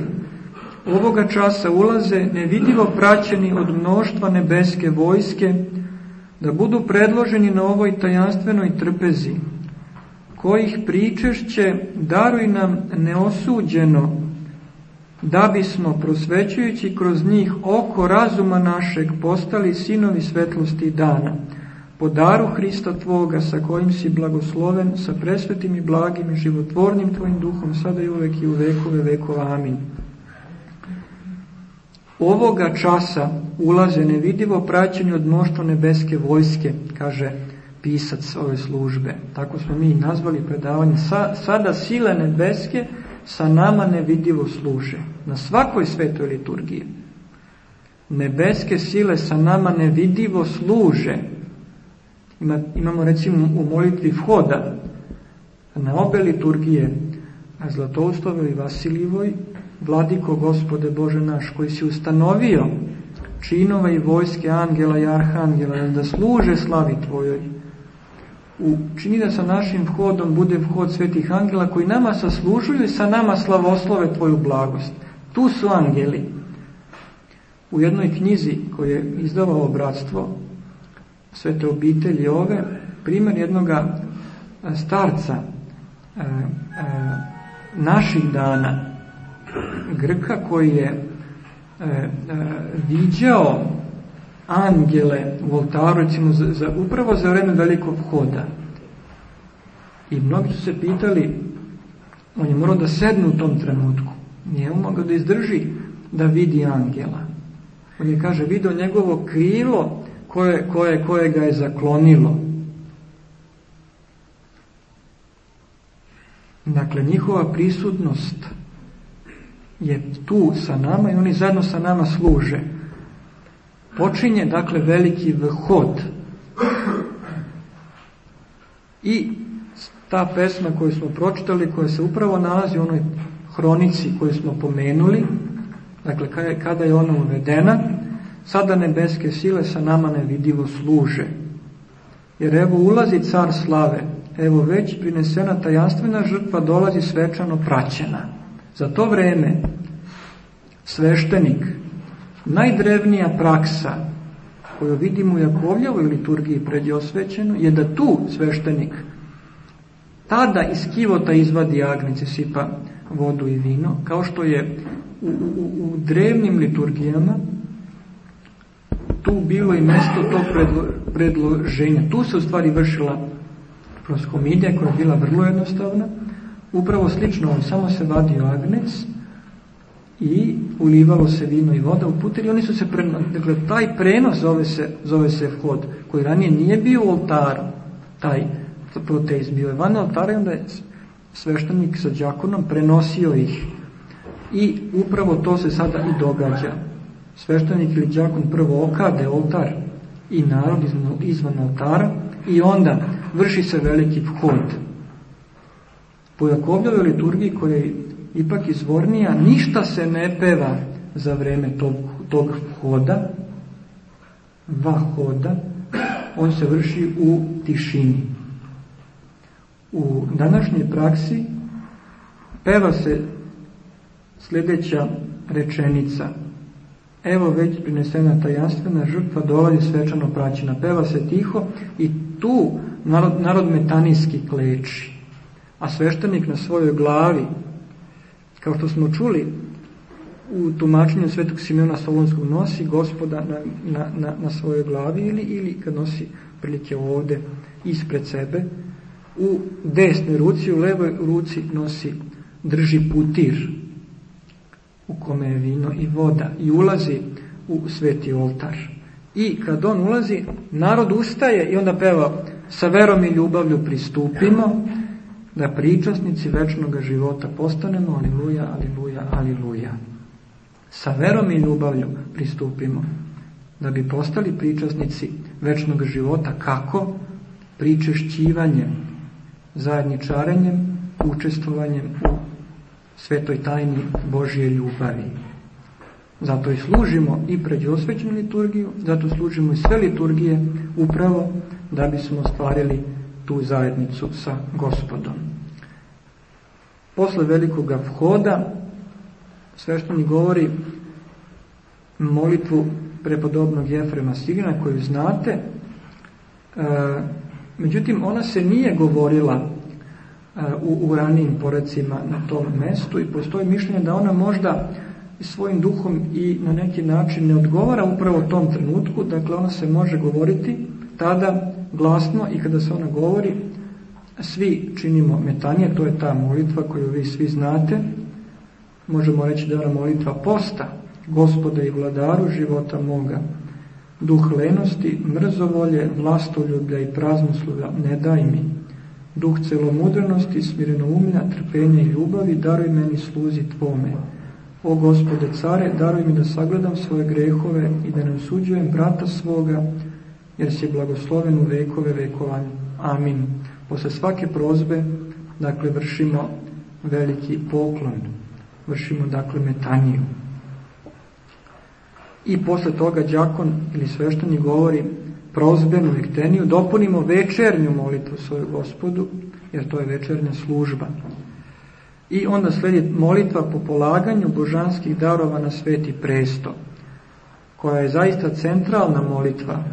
ovoga časa ulaze nevidljivo praćeni od mnoštva nebeske vojske, da budu predloženi na ovoj tajanstvenoj trpezi, kojih pričešće daruj nam neosuđeno, da bismo, prosvećujući kroz njih oko razuma našeg, postali sinovi svetlosti dana, po daru Hrista Tvoga, sa kojim si blagosloven, sa presvetim i blagim i životvornim Tvojim duhom, sada i uvek i u vekove vekova. Amin. Ovoga časa ulaze nevidivo praćenje od mnoštvo nebeske vojske, kaže pisac ove službe. Tako smo mi nazvali predavanje. Sa, sada sile nebeske sa nama nevidivo služe. Na svakoj svetoj liturgiji. Nebeske sile sa nama nevidivo služe. Ima, imamo recimo u molitvi vhoda na obe liturgije a Zlatoustovoj i Vasilijevoj, vladiko gospode Bože naš, koji si ustanovio činova i vojske angela i arhangela da služe slavi Tvojoj, učini da sa našim vhodom bude vhod svetih angela koji nama saslužuju i sa nama slavoslove Tvoju blagost. Tu su angeli. U jednoj knjizi koju je izdavalo bratstvo svete obitelji ove, primjer jednoga starca e, e, naših dana, Grka koji je e, e, viđao angele u oltaru, recimo, za, za, upravo za vreme velikog hoda. I mnogi su se pitali, on je morao da sedne u tom trenutku. Nije mogao da izdrži da vidi angela. On je, kaže, vidio njegovo krilo koje, koje, koje ga je zaklonilo. Dakle, njihova prisutnost je tu sa nama i oni zajedno sa nama služe. Počinje, dakle, veliki vhod. I ta pesma koju smo pročitali, koja se upravo nalazi u onoj hronici koju smo pomenuli, dakle, kada je ona uvedena, sada nebeske sile sa nama nevidivo služe. Jer evo ulazi car slave, evo već prinesena tajanstvena žrtva dolazi svečano praćena. Za to vreme sveštenik, najdrevnija praksa koju vidimo u Jakovljavoj liturgiji pred osvećeno, je da tu sveštenik tada iz kivota izvadi agnice, sipa vodu i vino, kao što je u, u, u drevnim liturgijama tu bilo i mesto tog predlo, predloženja. Tu se u stvari vršila proskomidija koja je bila vrlo jednostavna, upravo slično, samo se vadio agnec i ulivalo se vino i voda u puter i oni su se, pre, dakle, taj prenos zove se, zove se vhod, koji ranije nije bio u oltaru, taj protez bio je van oltara i onda je sveštenik sa džakonom prenosio ih. I upravo to se sada i događa. Sveštenik ili džakon prvo okade oltar i narod izvan, izvan oltara i onda vrši se veliki vhod. Po Jakovljovoj liturgiji koja je ipak izvornija, ništa se ne peva za vreme tog, tog vhoda, vahoda, on se vrši u tišini. U današnjoj praksi peva se sljedeća rečenica. Evo već prinesena tajanstvena žrtva dolazi svečano praćena. Peva se tiho i tu narod, narod metanijski kleči. A sveštenik na svojoj glavi, kao što smo čuli u tumačenju svetog Simeona Solonskog, nosi gospoda na, na, na, na svojoj glavi ili, ili kad nosi prilike ovde ispred sebe, u desnoj ruci, u levoj ruci nosi, drži putir u kome je vino i voda i ulazi u sveti oltar. I kad on ulazi, narod ustaje i onda peva sa verom i ljubavlju pristupimo da pričasnici večnog života postanemo, aliluja, aliluja, aliluja. Sa verom i ljubavlju pristupimo da bi postali pričasnici večnog života. Kako? Pričešćivanjem, zajedničarenjem, učestvovanjem u svetoj tajni Božje ljubavi. Zato i služimo i pređosvećenu liturgiju, zato služimo i sve liturgije upravo da bismo ostvarili tu zajednicu sa gospodom. Posle velikoga vhoda svešteni govori molitvu prepodobnog Jefrema Signa koju znate, e, međutim ona se nije govorila e, u, u ranijim porecima na tom mestu i postoji mišljenje da ona možda svojim duhom i na neki način ne odgovara upravo tom trenutku, dakle ona se može govoriti tada glasno i kada se ona govori svi činimo metanije, to je ta molitva koju vi svi znate, možemo reći da je ona molitva posta, gospoda i vladaru života moga, duh lenosti, mrzovolje, vlastoljublja i praznosluga ne daj mi, duh celomudrenosti, smirenoumlja, trpenja i ljubavi, daruj meni sluzi tvome, O gospode care, daruj mi da sagledam svoje grehove i da ne osuđujem brata svoga, jer si blagosloven u vekove vekova. Amin. Posle svake prozbe, dakle, vršimo veliki poklon. Vršimo dakle metaniju. I posle toga đakon ili sveštenik govori prozbenu ekteniju, dopunimo večernju molitvu svoju gospodu, jer to je večernja služba. I onda sledi molitva po polaganju božanskih darova na sveti presto, koja je zaista centralna molitva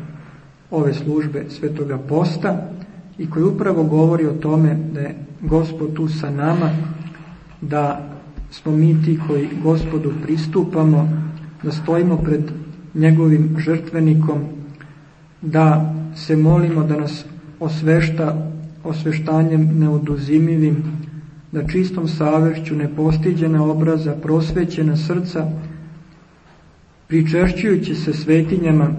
ove službe svetoga posta i koji upravo govori o tome da je gospod tu sa nama, da smo mi ti koji gospodu pristupamo, da stojimo pred njegovim žrtvenikom, da se molimo da nas osvešta osveštanjem neoduzimivim, da čistom savešću nepostiđena obraza, prosvećena srca, pričešćujući se svetinjama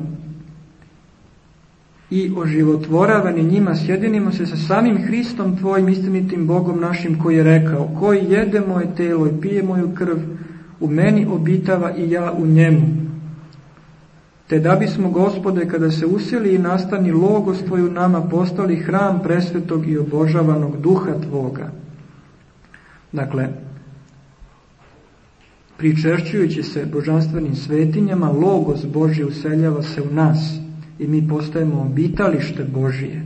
i oživotvoravani njima sjedinimo se sa samim Hristom tvojim istinitim Bogom našim koji je rekao koji jede moje telo i pije moju krv u meni obitava i ja u njemu. Te da bismo gospode kada se useli i nastani logos tvoju nama postali hram presvetog i obožavanog duha tvoga. Dakle pričešćujući se božanstvenim svetinjama logos Boži useljava se u nas i mi postajemo obitalište Božije.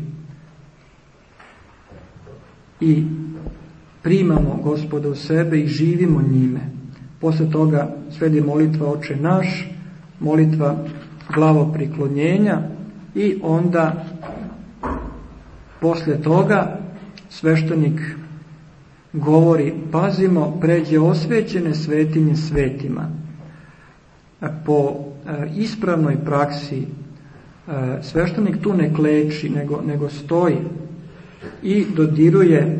I primamo gospoda u sebe i živimo njime. Posle toga sledi molitva oče naš, molitva glavo priklonjenja i onda posle toga sveštenik govori pazimo pređe osvećene svetinje svetima. Po e, ispravnoj praksi sveštenik tu ne kleči, nego, nego stoji i dodiruje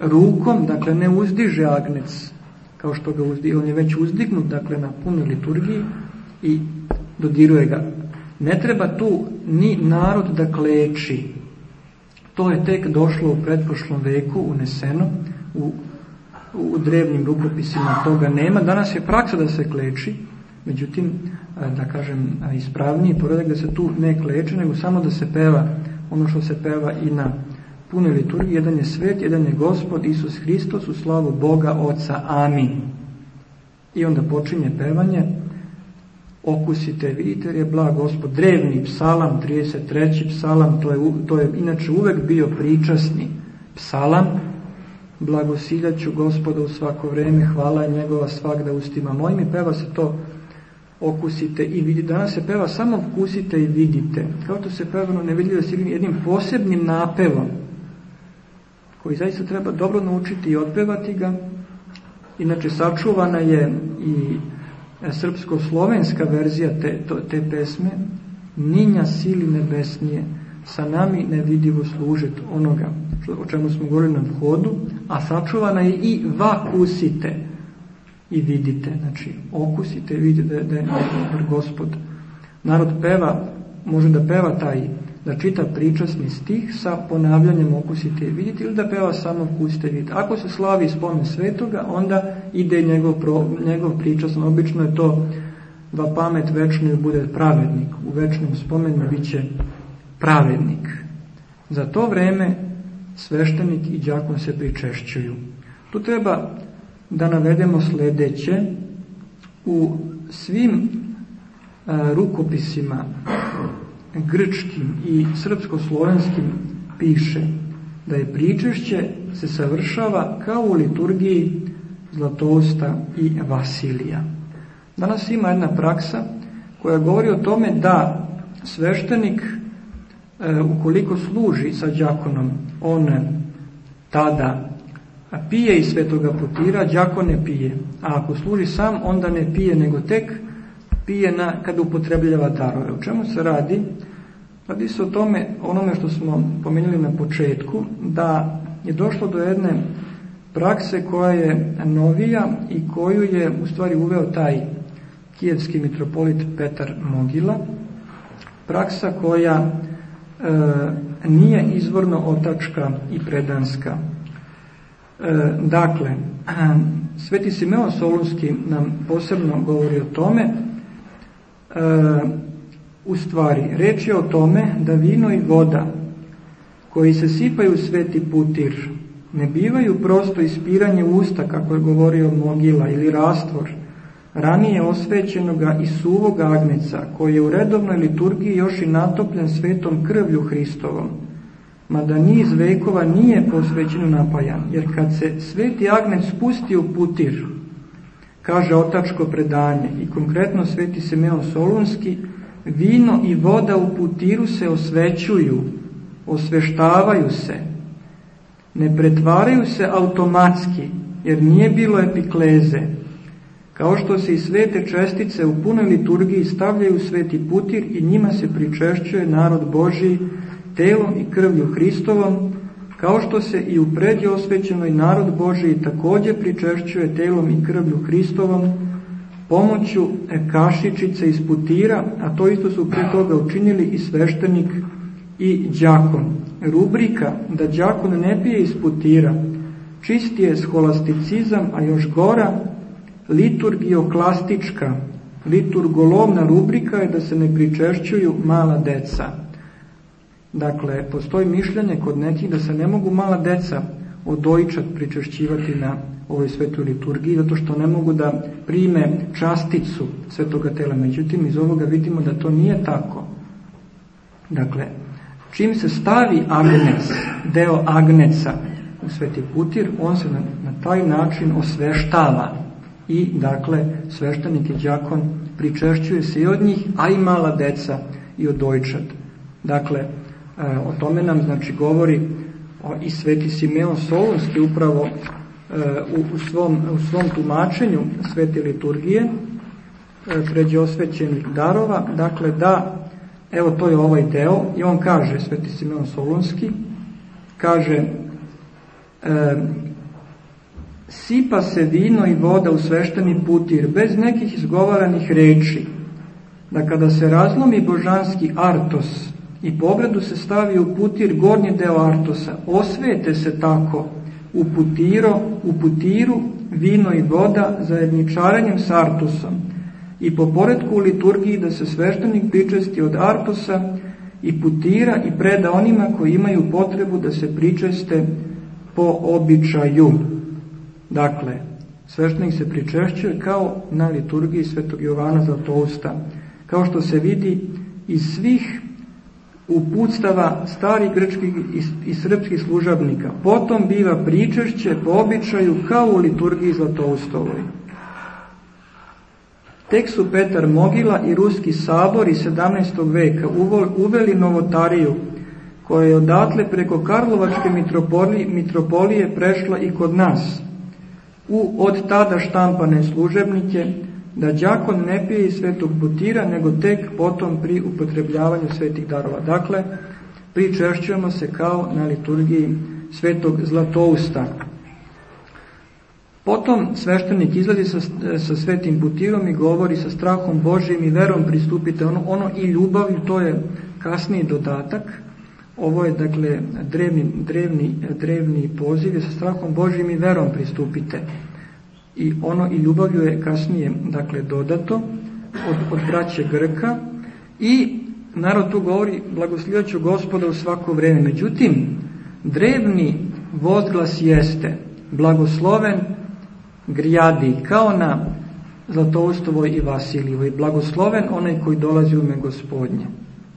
rukom, dakle ne uzdiže agnec, kao što ga uzdiže, on je već uzdignut, dakle na punoj liturgiji i dodiruje ga. Ne treba tu ni narod da kleči. To je tek došlo u pretprošlom veku, uneseno, u, u drevnim rukopisima toga nema. Danas je praksa da se kleči, Međutim, da kažem, ispravniji poredak da se tu ne kleče, nego samo da se peva ono što se peva i na punoj liturgiji. Jedan je svet, jedan je gospod, Isus Hristos, u slavu Boga, Oca. Amin. I onda počinje pevanje okusite, vidite je blag gospod. Drevni psalam, 33. psalam, to je, to je inače uvek bio pričasni psalam, blagosiljaću gospoda u svako vreme, hvala je njegova svakda ustima mojim i peva se to okusite i vidite. Danas se peva samo vkusite i vidite. Kao to se peva ne vidljivo silnim jednim posebnim napevom koji zaista treba dobro naučiti i otpevati ga. Inače, sačuvana je i srpsko-slovenska verzija te, te pesme Ninja sili nebesnije sa nami nevidivo služet onoga o čemu smo govorili na vhodu, a sačuvana je i vakusite i vidite, znači okusite i vidite da, da je dobar gospod. Narod peva, može da peva taj, da čita pričasni stih sa ponavljanjem okusite i vidite ili da peva samo okusite i vidite. Ako se slavi spomen svetoga, onda ide njegov, pro, njegov pričasno. Obično je to va pamet večnu bude pravednik. U večnom spomenu bit će pravednik. Za to vreme sveštenik i đakon se pričešćuju. Tu treba da navedemo sledeće. U svim a, rukopisima grčkim i srpsko-slovenskim piše da je pričešće se savršava kao u liturgiji Zlatousta i Vasilija. Danas ima jedna praksa koja govori o tome da sveštenik e, ukoliko služi sa đakonom on tada pije iz svetoga potira, đako ne pije. A ako služi sam, onda ne pije, nego tek pije na, kada upotrebljava darove. O čemu se radi? Radi se o tome, onome što smo pomenuli na početku, da je došlo do jedne prakse koja je novija i koju je u stvari uveo taj kijevski mitropolit Petar Mogila. Praksa koja e, nije izvorno otačka i predanska dakle, Sveti Simeon Solunski nam posebno govori o tome, e, u stvari, reč je o tome da vino i voda koji se sipaju u sveti putir ne bivaju prosto ispiranje usta, kako je govorio Mogila, ili rastvor, ranije osvećenoga i suvog agnjeca, koji je u redovnoj liturgiji još i natopljen svetom krvlju Hristovom, mada niz vekova nije posvećeno napajan, jer kad se sveti agnec spusti u putir, kaže otačko predanje i konkretno sveti Simeon Solunski, vino i voda u putiru se osvećuju, osveštavaju se, ne pretvaraju se automatski, jer nije bilo epikleze, kao što se i svete čestice u punoj liturgiji stavljaju sveti putir i njima se pričešćuje narod Božiji telom i krvlju Hristovom, kao što se i u predje osvećenoj narod Božiji takođe pričešćuje telom i krvlju Hristovom, pomoću kašičice iz putira, a to isto su pre toga učinili i sveštenik i đakon. Rubrika da đakon ne pije iz putira, čisti je scholasticizam, a još gora liturgioklastička, liturgolovna rubrika je da se ne pričešćuju mala deca. Dakle, postoji mišljenje kod nekih da se ne mogu mala deca odojčat pričešćivati na ovoj svetoj liturgiji, zato što ne mogu da prime časticu svetoga tela. Međutim, iz ovoga vidimo da to nije tako. Dakle, čim se stavi agnec, deo agneca u sveti putir, on se na, na taj način osveštava i dakle sveštenik i đakon pričešćuje se i od njih, a i mala deca i od dojčad. Dakle, o tome nam znači govori i sveti Simeon Solunski upravo e, u, u, svom, u svom tumačenju svete liturgije e, pređe osvećenih darova, dakle da, evo to je ovaj deo i on kaže, sveti Simeon Solunski, kaže sipa se vino i voda u svešteni putir bez nekih izgovaranih reči, da kada se razlomi božanski artos i pogledu se stavi u putir gornji deo artosa, osvete se tako. U, putiro, u putiru vino i voda zajedničaranjem s artosom i po poredku u liturgiji da se sveštenik pričesti od artosa i putira i preda onima koji imaju potrebu da se pričeste po običaju. Dakle, sveštenik se pričešćuje kao na liturgiji svetog Jovana Zlatousta, kao što se vidi iz svih uputstava starih grčkih i, srpskih služabnika. Potom biva pričešće po običaju kao u liturgiji Zlatoustovoj. Tek su Petar Mogila i Ruski sabor iz 17. veka uveli novotariju koja je odatle preko Karlovačke mitropolije prešla i kod nas – u od tada štampane služebnike, da đakon ne pije iz svetog butira, nego tek potom pri upotrebljavanju svetih darova. Dakle, pričešćujemo se kao na liturgiji svetog zlatousta. Potom sveštenik izlazi sa, sa svetim butirom i govori sa strahom Božim i verom pristupite ono, ono i ljubavlju, to je kasniji dodatak, Ovo je, dakle, drevni, drevni, drevni poziv je sa strahom Božim i verom pristupite. I ono i ljubavlju je kasnije, dakle, dodato od, od braće Grka i narod tu govori blagoslivljaću gospoda u svako vreme. Međutim, drevni vozglas jeste blagosloven grijadi kao na Zlatoustovoj i Vasilijevoj. Blagosloven onaj koji dolazi u ime gospodnje.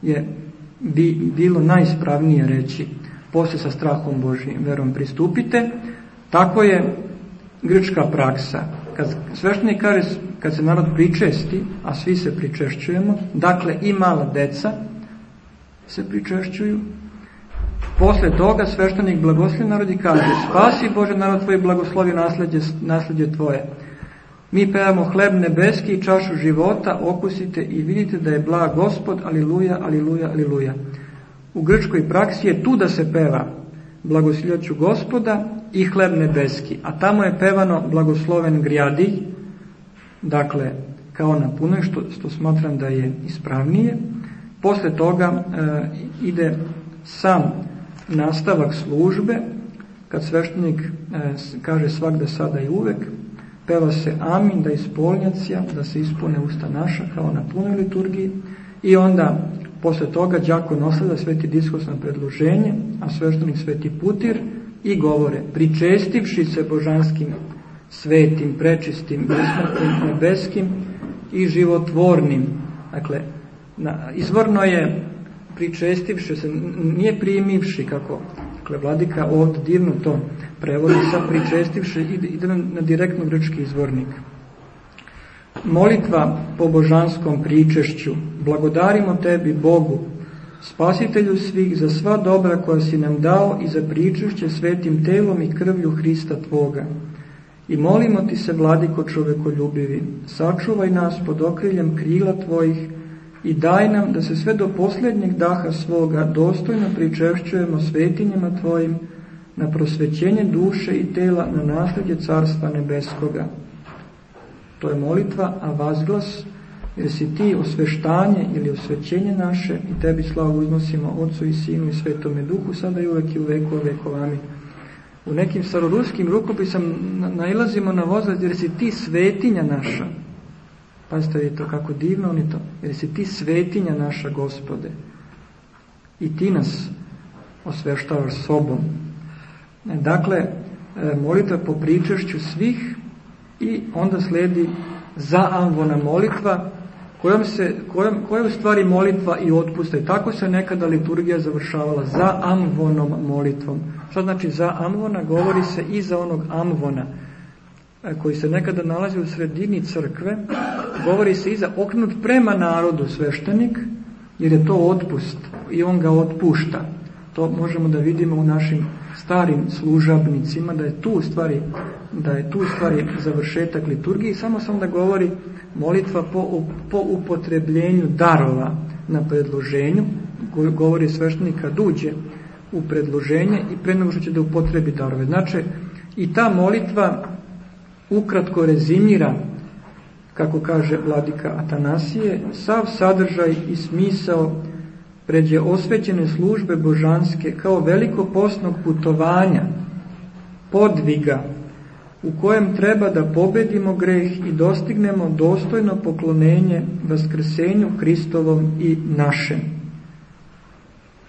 Je bi bilo najispravnije reći posle sa strahom Božim verom pristupite, tako je grčka praksa. Kad sveštenik kaže, kad se narod pričesti, a svi se pričešćujemo, dakle i mala deca se pričešćuju, posle toga sveštenik blagoslovi narod i kaže spasi Bože narod tvoj blagoslovi nasledđe, nasledđe tvoje. Mi pevamo hleb nebeski i čašu života, okusite i vidite da je blag gospod, aliluja, aliluja, aliluja. U grčkoj praksi je tu da se peva blagosiljaću gospoda i hleb nebeski, a tamo je pevano blagosloven grijadi, dakle, kao na puno, što, što smatram da je ispravnije. Posle toga e, ide sam nastavak službe, kad sveštenik e, kaže svakda sada i uvek, peva se amin da ispolnjacija, da se ispune usta naša kao na punoj liturgiji i onda posle toga đako nosleda sveti diskos na predloženje, a sveštenik sveti putir, i govore, pričestivši se božanskim, svetim, prečistim, besmrtnim, nebeskim i životvornim. Dakle, na, izvorno je pričestivši se, nije primivši kako dakle, vladika ovdje divno to prevodi sa pričestivši, ide na direktno grčki izvornik. Molitva po božanskom pričešću, blagodarimo tebi Bogu, spasitelju svih za sva dobra koja si nam dao i za pričešće svetim telom i krvlju Hrista Tvoga. I molimo ti se, vladiko čovekoljubivi, sačuvaj nas pod okriljem krila Tvojih i daj nam da se sve do posljednjeg daha svoga dostojno pričešćujemo svetinjama Tvojim na prosvećenje duše i tela na nasljedje Carstva Nebeskoga. To je molitva, a vazglas jer si ti osveštanje ili osvećenje naše i tebi slavu uznosimo Otcu i Sinu i Svetome Duhu, sada i uvek i u veku vekovami. U nekim staroruskim rukopisam nailazimo na vozlaz jer si ti svetinja naša. Pazite vi to kako divno oni to. Jer si ti svetinja naša gospode. I ti nas osveštavaš sobom. Dakle, e, molitva po pričešću svih i onda sledi zaamvona molitva kojom se, kojom, koja je u stvari molitva i otpusta. I tako se nekada liturgija završavala za amvonom molitvom. Što znači za amvona? Govori se i za onog amvona e, koji se nekada nalazi u sredini crkve, govori se i za oknut prema narodu sveštenik, jer je to otpust i on ga otpušta. To možemo da vidimo u našim starim služabnicima, da je tu stvari, da je tu stvari završetak liturgije, samo sam da govori molitva po, po upotrebljenju darova na predloženju, govori sveštenik kad uđe u predloženje i pre nego što će da upotrebi darove. Znači, i ta molitva ukratko rezimira, kako kaže vladika Atanasije, sav sadržaj i smisao pređe osvećene službe božanske kao veliko posnog putovanja, podviga, u kojem treba da pobedimo greh i dostignemo dostojno poklonenje vaskrsenju Hristovom i našem.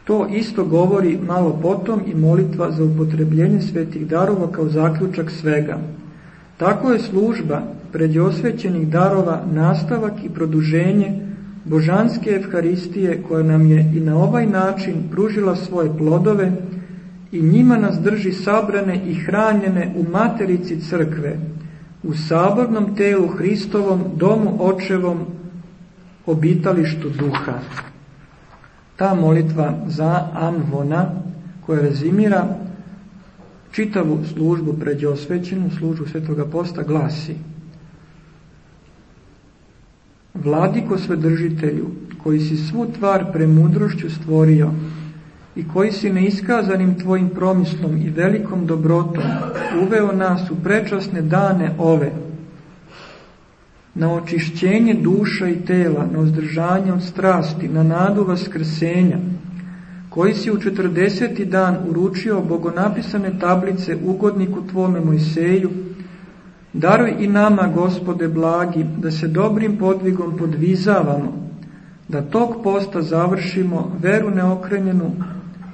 To isto govori malo potom i molitva za upotrebljenje svetih darova kao zaključak svega. Tako je služba pređe osvećenih darova nastavak i produženje božanske evharistije koja nam je i na ovaj način pružila svoje plodove i njima nas drži sabrane i hranjene u materici crkve, u sabornom telu Hristovom, domu očevom, obitalištu duha. Ta molitva za Amvona, koja rezimira čitavu službu pređosvećenu, službu svetoga posta, glasi Vladiko svedržitelju, koji si svu tvar premudrošću stvorio i koji si neiskazanim tvojim promislom i velikom dobrotom uveo nas u prečasne dane ove, na očišćenje duša i tela, na uzdržanje od strasti, na nadu vaskrsenja, koji si u četrdeseti dan uručio bogonapisane tablice ugodniku tvome Mojseju, Daruj i nama, gospode blagi, da se dobrim podvigom podvizavamo, da tog posta završimo veru neokrenjenu,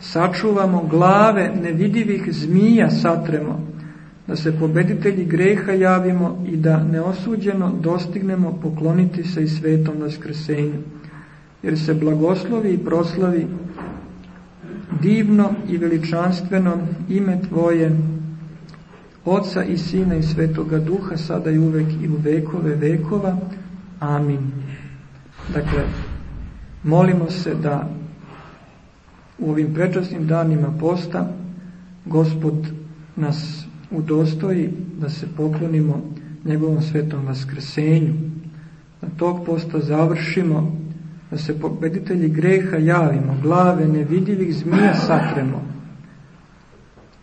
sačuvamo glave nevidivih zmija satremo, da se pobeditelji greha javimo i da neosuđeno dostignemo pokloniti se i svetom vaskrsenju, jer se blagoslovi i proslavi divno i veličanstveno ime Tvoje, Oca i Sina i Svetoga Duha, sada i uvek i u vekove vekova. Amin. Dakle, molimo se da u ovim prečasnim danima posta Gospod nas udostoji da se poklonimo njegovom svetom vaskrsenju, da tog posta završimo, da se pobeditelji greha javimo, glave nevidljivih zmija satremo,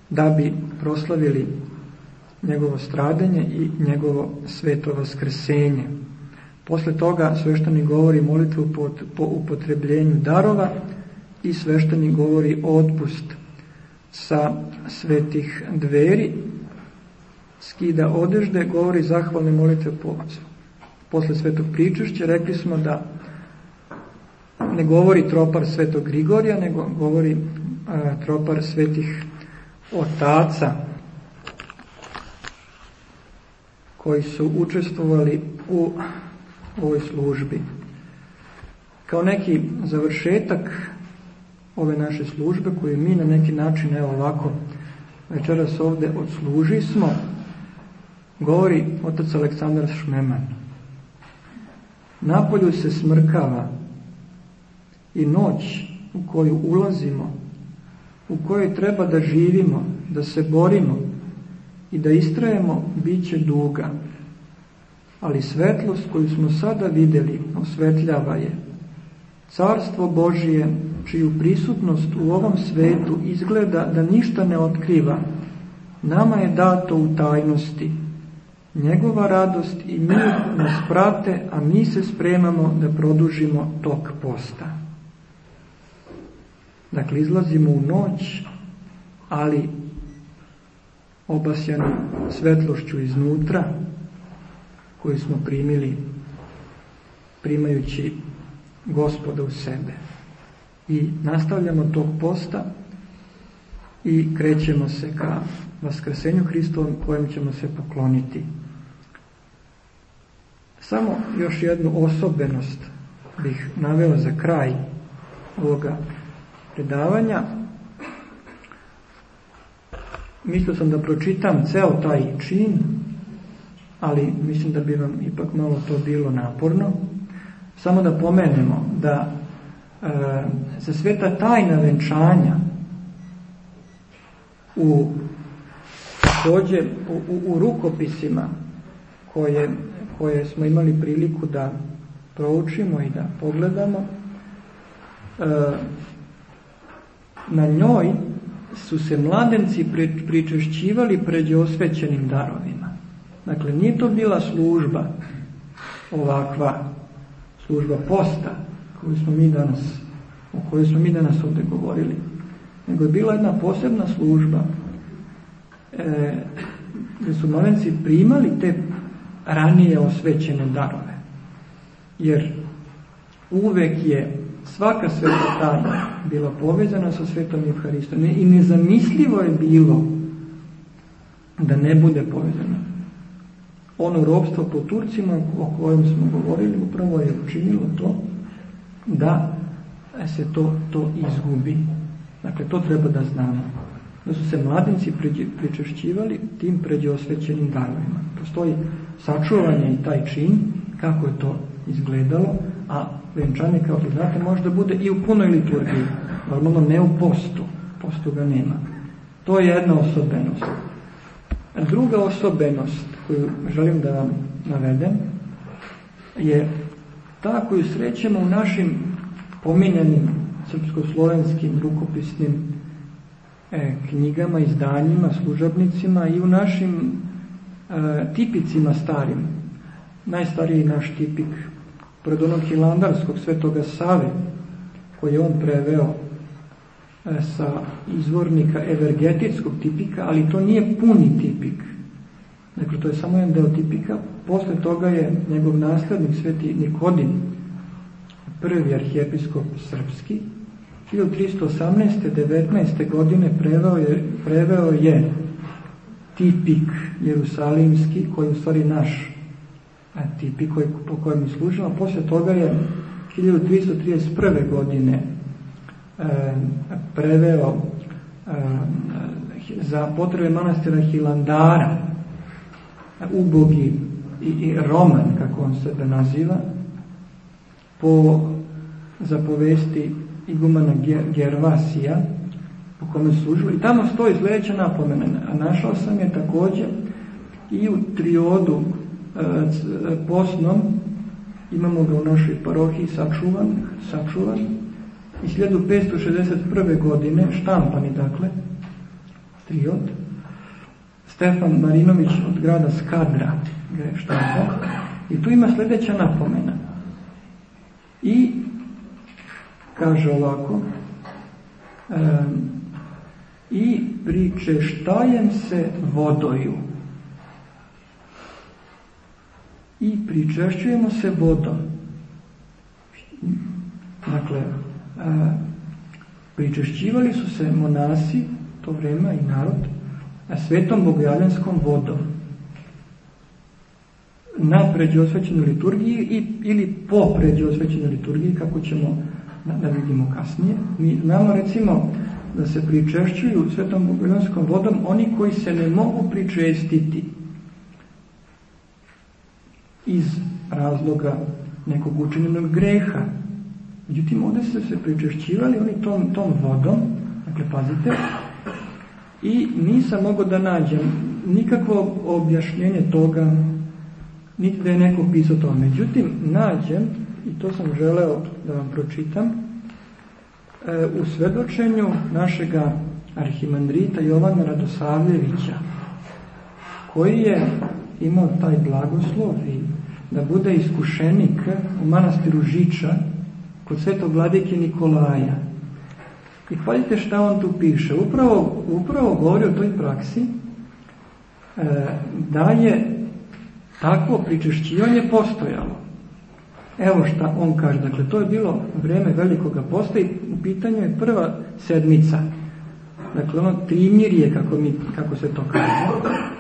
da bi proslavili njegovo stradanje i njegovo sveto vaskrsenje. Posle toga sveštani govori molitvu po, po upotrebljenju darova i sveštani govori otpust sa svetih dveri, skida odežde, govori zahvalne molitve po, posle svetog pričušća. Rekli smo da ne govori tropar svetog Grigorija, nego govori a, tropar svetih otaca koji su učestvovali u ovoj službi. Kao neki završetak ove naše službe koju mi na neki način, evo ovako, večeras ovde odsluži smo, govori otac Aleksandar Šmeman. Napolju se smrkava i noć u koju ulazimo, u kojoj treba da živimo, da se borimo i da istrajemo, bit će duga. Ali svetlost koju smo sada videli osvetljava je. Carstvo Božije, čiju prisutnost u ovom svetu izgleda da ništa ne otkriva, nama je dato u tajnosti. Njegova radost i mir nas prate, a mi se spremamo da produžimo tok posta. Dakle, izlazimo u noć, ali obasjani svetlošću iznutra, koju smo primili primajući gospoda u sebe. I nastavljamo tog posta i krećemo se ka Vaskrsenju Hristovom kojem ćemo se pokloniti. Samo još jednu osobenost bih naveo za kraj ovoga predavanja. Mislio sam da pročitam ceo taj čin, ali mislim da bi vam ipak malo to bilo naporno. Samo da pomenemo da e, za sveta tajna venčanja u takođe u, u, u rukopisima koje, koje smo imali priliku da proučimo i da pogledamo e, na njoj su se mladenci pričešćivali pred osvećenim darovima. Dakle, nije to bila služba ovakva, služba posta koju smo mi danas, o kojoj smo mi danas ovde govorili, nego je bila jedna posebna služba e, gde su mladenci primali te ranije osvećene darove. Jer uvek je svaka sveta tajna bila povezana sa svetom Evharistom i nezamislivo je bilo da ne bude povezana. Ono ropstvo po Turcima o kojem smo govorili upravo je učinilo to da se to, to izgubi. Dakle, to treba da znamo. Da su se mladinci pričešćivali tim pređe osvećenim darovima. Postoji sačuvanje i taj čin, kako je to izgledalo, a venčanje, kao što znate, može da bude i u punoj liturgiji, normalno ne u postu, postu ga nema. To je jedna osobenost. A druga osobenost koju želim da vam navedem je ta koju srećemo u našim pominjanim srpsko-slovenskim rukopisnim e, knjigama, izdanjima, služabnicima i u našim e, tipicima starim. Najstariji naš tipik pred onog hilandarskog svetoga Save, koji je on preveo e, sa izvornika evergetitskog tipika, ali to nije puni tipik. Dakle, to je samo jedan deo tipika. Posle toga je njegov naslednik, sveti Nikodim, prvi arhijepiskop srpski, 1318. 19. godine preveo je, preveo je tipik jerusalimski, koji je u stvari naš tipi koji, po kojem je služila. Posle toga je 1331. godine e, preveo e, za potrebe manastira Hilandara ubogi i, i roman, kako on sebe naziva, po zapovesti igumana Gervasija, po kome služilo. I tamo stoji sledeća napomena, a našao sam je takođe i u triodu posnom, imamo ga u našoj parohiji sačuvan, sačuvan, iz 1561. godine, štampani dakle, triod, Stefan Marinović od grada Skadra ga je štampao, i tu ima sledeća napomena. I kaže ovako, e, i pričeštajem se vodoju, i pričešćujemo se vodom. Dakle, a, pričešćivali su se monasi to vreme i narod, svetom bogojavljanskom vodom na pređosvećenoj liturgiji i, ili po pređosvećenoj liturgiji, kako ćemo da, da vidimo kasnije. Mi znamo recimo da se pričešćuju svetom bogojavljanskom vodom oni koji se ne mogu pričestiti iz razloga nekog učinjenog greha. Međutim, ovde su se pričešćivali oni tom, tom vodom, dakle, pazite, i nisam mogao da nađem nikakvo objašnjenje toga, niti da je neko pisao to. Međutim, nađem, i to sam želeo da vam pročitam, e, u svedočenju našega arhimandrita Jovana Radosavljevića, koji je imao taj blagoslov i da bude iskušenik u manastiru Žiča kod svetog vladike Nikolaja. I pazite šta on tu piše. Upravo, upravo govori o toj praksi e, da je takvo pričešćivanje postojalo. Evo šta on kaže. Dakle, to je bilo vreme velikoga posta i u pitanju je prva sedmica. Dakle, ono trimirje, kako, mi, kako se to kaže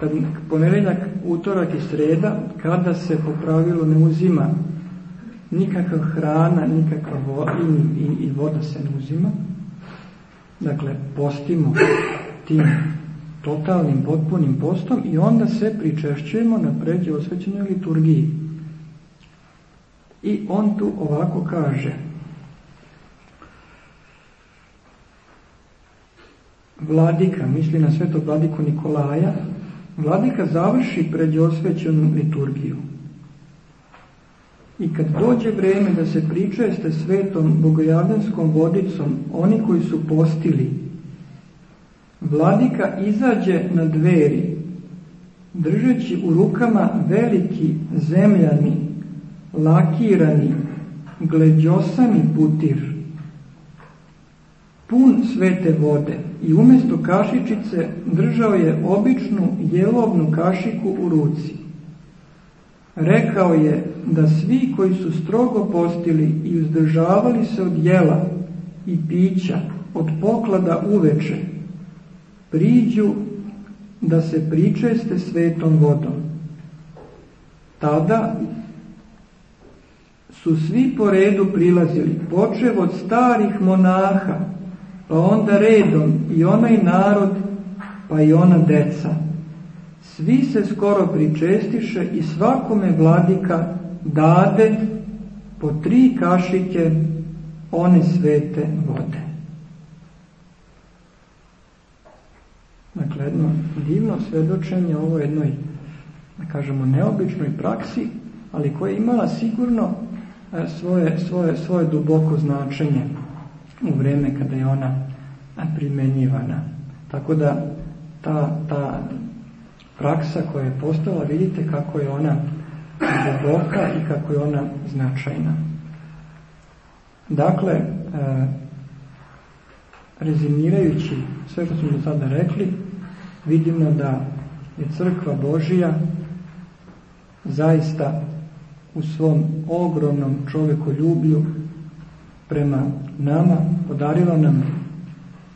kad ponedeljak, utorak i sreda, kada se po pravilu ne uzima nikakva hrana, nikakva voda i, i, i voda se ne uzima. Dakle, postimo tim totalnim, potpunim postom i onda se pričešćujemo na pređe osvećenoj liturgiji. I on tu ovako kaže Vladika, misli na svetog vladiku Nikolaja, Vladika završi pređosvećenu liturgiju. I kad dođe vreme da se pričeste svetom bogojavljanskom vodicom oni koji su postili, Vladika izađe na dveri, držeći u rukama veliki zemljani, lakirani, gleđosani putir, pun svete vode i umesto kašičice držao je običnu jelovnu kašiku u ruci. Rekao je da svi koji su strogo postili i uzdržavali se od jela i pića, od poklada uveče, priđu da se pričeste svetom vodom. Tada su svi po redu prilazili, počev od starih monaha, pa onda redom i onaj narod, pa i ona deca. Svi se skoro pričestiše i svakome vladika dade po tri kašike one svete vode. Dakle, jedno divno svedočenje ovo jednoj, da kažemo, neobičnoj praksi, ali koja je imala sigurno e, svoje, svoje, svoje duboko značenje u vreme kada je ona primenjivana. Tako da ta, ta praksa koja je postala, vidite kako je ona duboka i kako je ona značajna. Dakle, e, rezimirajući sve što smo do sada rekli, vidimo da je crkva Božija zaista u svom ogromnom čovekoljublju prema nama, podarila nam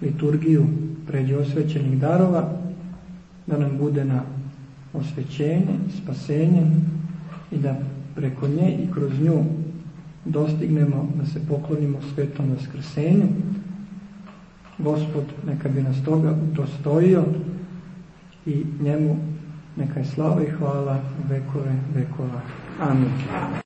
liturgiju pređe osvećenih darova, da nam bude na osvećenje, spasenje i da preko nje i kroz nju dostignemo da se poklonimo svetom vaskrsenju. Gospod neka bi nas toga dostojio i njemu neka je slava i hvala vekove vekova. Amin.